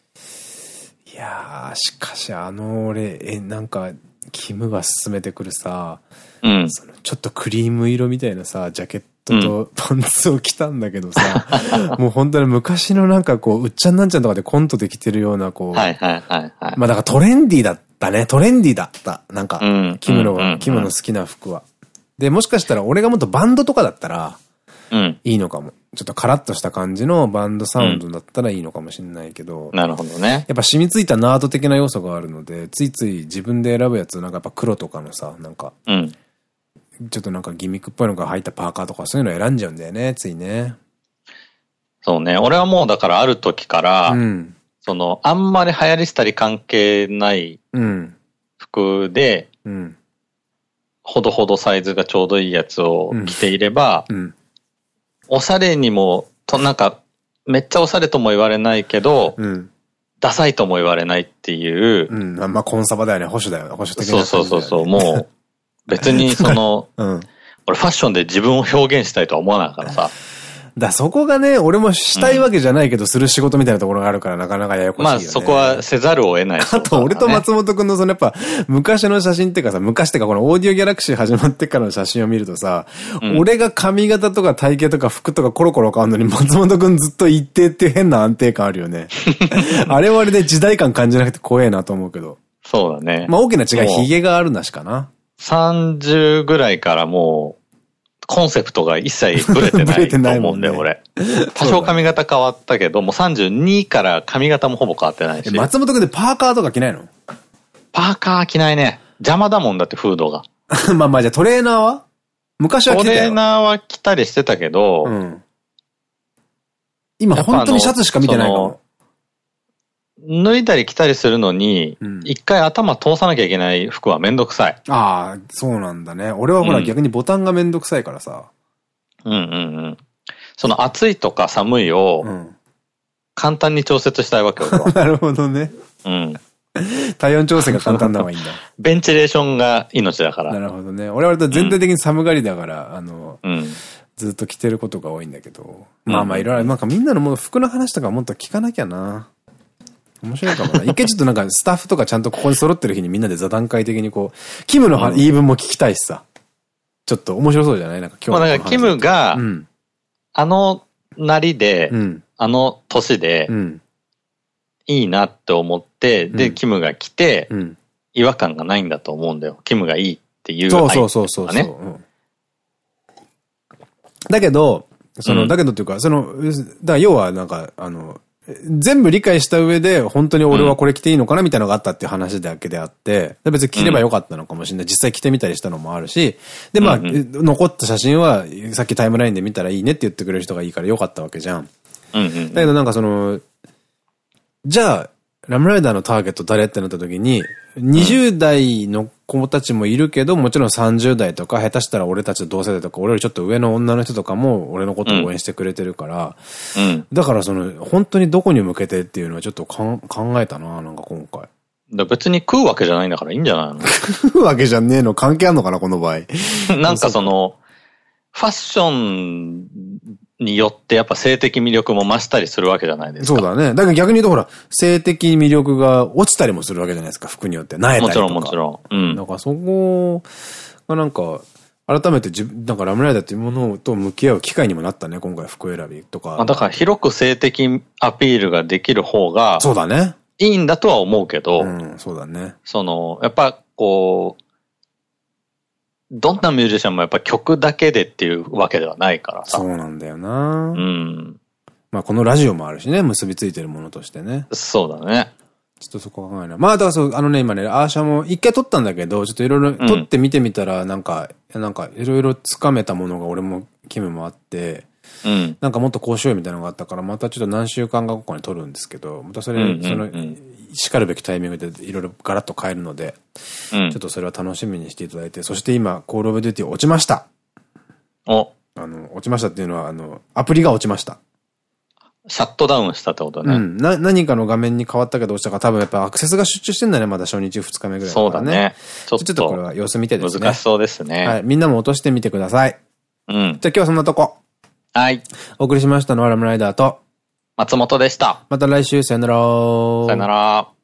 いやー、しかしあの俺、え、なんか、キムが勧めてくるさ、うん、そのちょっとクリーム色みたいなさ、ジャケットとパンツを着たんだけどさ、うん、もう本当に昔のなんかこう、うっちゃんなんちゃんとかでコントで着てるようなこう、はいはいはいはい。まあだからトレンディーだったね。トレンディーだった。なんか、キムの、キムの好きな服は。で、もしかしたら俺がもっとバンドとかだったら、うん、いいのかも。ちょっとカラッとした感じのバンドサウンドだったらいいのかもしれないけど。うん、なるほどね。やっぱ染みついたナード的な要素があるので、ついつい自分で選ぶやつ、なんかやっぱ黒とかのさ、なんか、うん、ちょっとなんかギミックっぽいのが入ったパーカーとかそういうの選んじゃうんだよね、ついね。そうね。俺はもうだからある時から、うん、その、あんまり流行りしたり関係ない服で、うん、ほどほどサイズがちょうどいいやつを着ていれば、うんおしゃれにも、と、なんか、めっちゃおしゃれとも言われないけど、うん、ダサいとも言われないっていう。うん、まあ、コンサバだよね。保守だよね。保守的な、ね、そうそうそうそう。もう、別にその、<laughs> うん、俺ファッションで自分を表現したいとは思わないからさ。だそこがね、俺もしたいわけじゃないけど、する仕事みたいなところがあるから、なかなかややこしいよね。まあ、そこはせざるを得ない、ね、あと、俺と松本くんのそのやっぱ、昔の写真っていうかさ、昔ってかこのオーディオギャラクシー始まってからの写真を見るとさ、うん、俺が髪型とか体型とか服とかコロコロ変わるのに、松本くんずっと一定っていう変な安定感あるよね。<laughs> あれはあれで時代感感じなくて怖えなと思うけど。そうだね。まあ大きな違い、髭があるなしかな。30ぐらいからもう、コンセプトが一切ブレてないと思うんだよ、<laughs> 俺。多少髪型変わったけど、もう32から髪型もほぼ変わってないし。松本君でパーカーとか着ないの？パーカー着ないね。邪魔だもんだって、フードが。<laughs> まあまあじゃあトレーナーは？昔は着てたトレーナーは着たりしてたけど、うん、今本当にシャツしか見てないの脱いだり着たりするのに、一、回頭通さなきゃいけない服はめんどくさい。ああ、そうなんだね。俺はほら、逆にボタンがめんどくさいからさ。うんうんうん。その暑いとか寒いを、簡単に調節したいわけよ。<laughs> なるほどね。うん。体温調整が簡単な方がいいんだ。ベンチレーションが命だから。なるほどね。俺は全体的に寒がりだから、うん、あの、うん、ずっと着てることが多いんだけど。まあまあいろいろ、なんかみんなのもう服の話とかもっと聞かなきゃな。面白いかもな。一回ちょっとなんかスタッフとかちゃんとここに揃ってる日にみんなで座談会的にこう、キムの言い分も聞きたいしさ。ちょっと面白そうじゃない？なんか今日まあなんかキムが、あのなりで、あの年で、いいなって思って、で、キムが来て、違和感がないんだと思うんだよ。キムがいいっていう、そうそうそうそう。ね。だけど、その、だけどっていうか、その、だ要はなんか、あの、全部理解した上で、本当に俺はこれ着ていいのかなみたいなのがあったっていう話だけであって、別に着ればよかったのかもしれない。実際着てみたりしたのもあるし、で、まあ、残った写真は、さっきタイムラインで見たらいいねって言ってくれる人がいいからよかったわけじゃん。だけどなんかその、じゃあ、ラムライダーのターゲット誰ってなった時に、20代の子たちもいるけど、もちろん30代とか、下手したら俺たちと同世代とか、俺よりちょっと上の女の人とかも俺のことを応援してくれてるから、うん、だからその、本当にどこに向けてっていうのはちょっと考えたな、なんか今回。だ別に食うわけじゃないんだからいいんじゃないの？食うわけじゃねえの関係あんのかな、この場合。<laughs> なんかその、ファッションによってやっぱ性的魅力も増したりするわけじゃないですか。そうだね。だから逆に言うとほら、性的魅力が落ちたりもするわけじゃないですか、服によって。なえたりとか。もちろんもちろん。うん。だからそこがなんか、改めて自分、なんかラムライダーっていうものと向き合う機会にもなったね、今回服選びとか。だから広く性的アピールができる方が。そうだね。いいんだとは思うけど。うん、そうだね。その、やっぱこう、どんなミュージシャンもやっぱ曲だけでっていうわけではないからさ。そうなんだよなうん。まあこのラジオもあるしね、結びついてるものとしてね。そうだね。ちょっとそこ考えない。まあだからそう、あのね、今ね、アーシャも一回撮ったんだけど、ちょっといろいろ撮って見てみたら、なんか、うん、なんかいろいろつかめたものが俺も、キムもあって、うん、なんかもっとこうしようみたいなのがあったから、またちょっと何週間か後かに撮るんですけど、またそれ、その、然るべきタイミングでいろいろガラッと変えるので、うん、ちょっとそれは楽しみにしていただいて、そして今、コールオブデューティ落ちました。おあの、落ちましたっていうのは、あの、アプリが落ちました。シャットダウンしたってことね。うん。な、何かの画面に変わったけど落ちたか多分やっぱアクセスが集中してんだね、まだ初日二日目ぐらい、ね、そうだね。ちょっと。ちょっとこれは様子見てですね。難しそうですね。はい。みんなも落としてみてください。うん。じゃあ今日はそんなとこ。はい。お送りしましたのはラムライダーと、松本でした。また来週、さよなら。さよなら。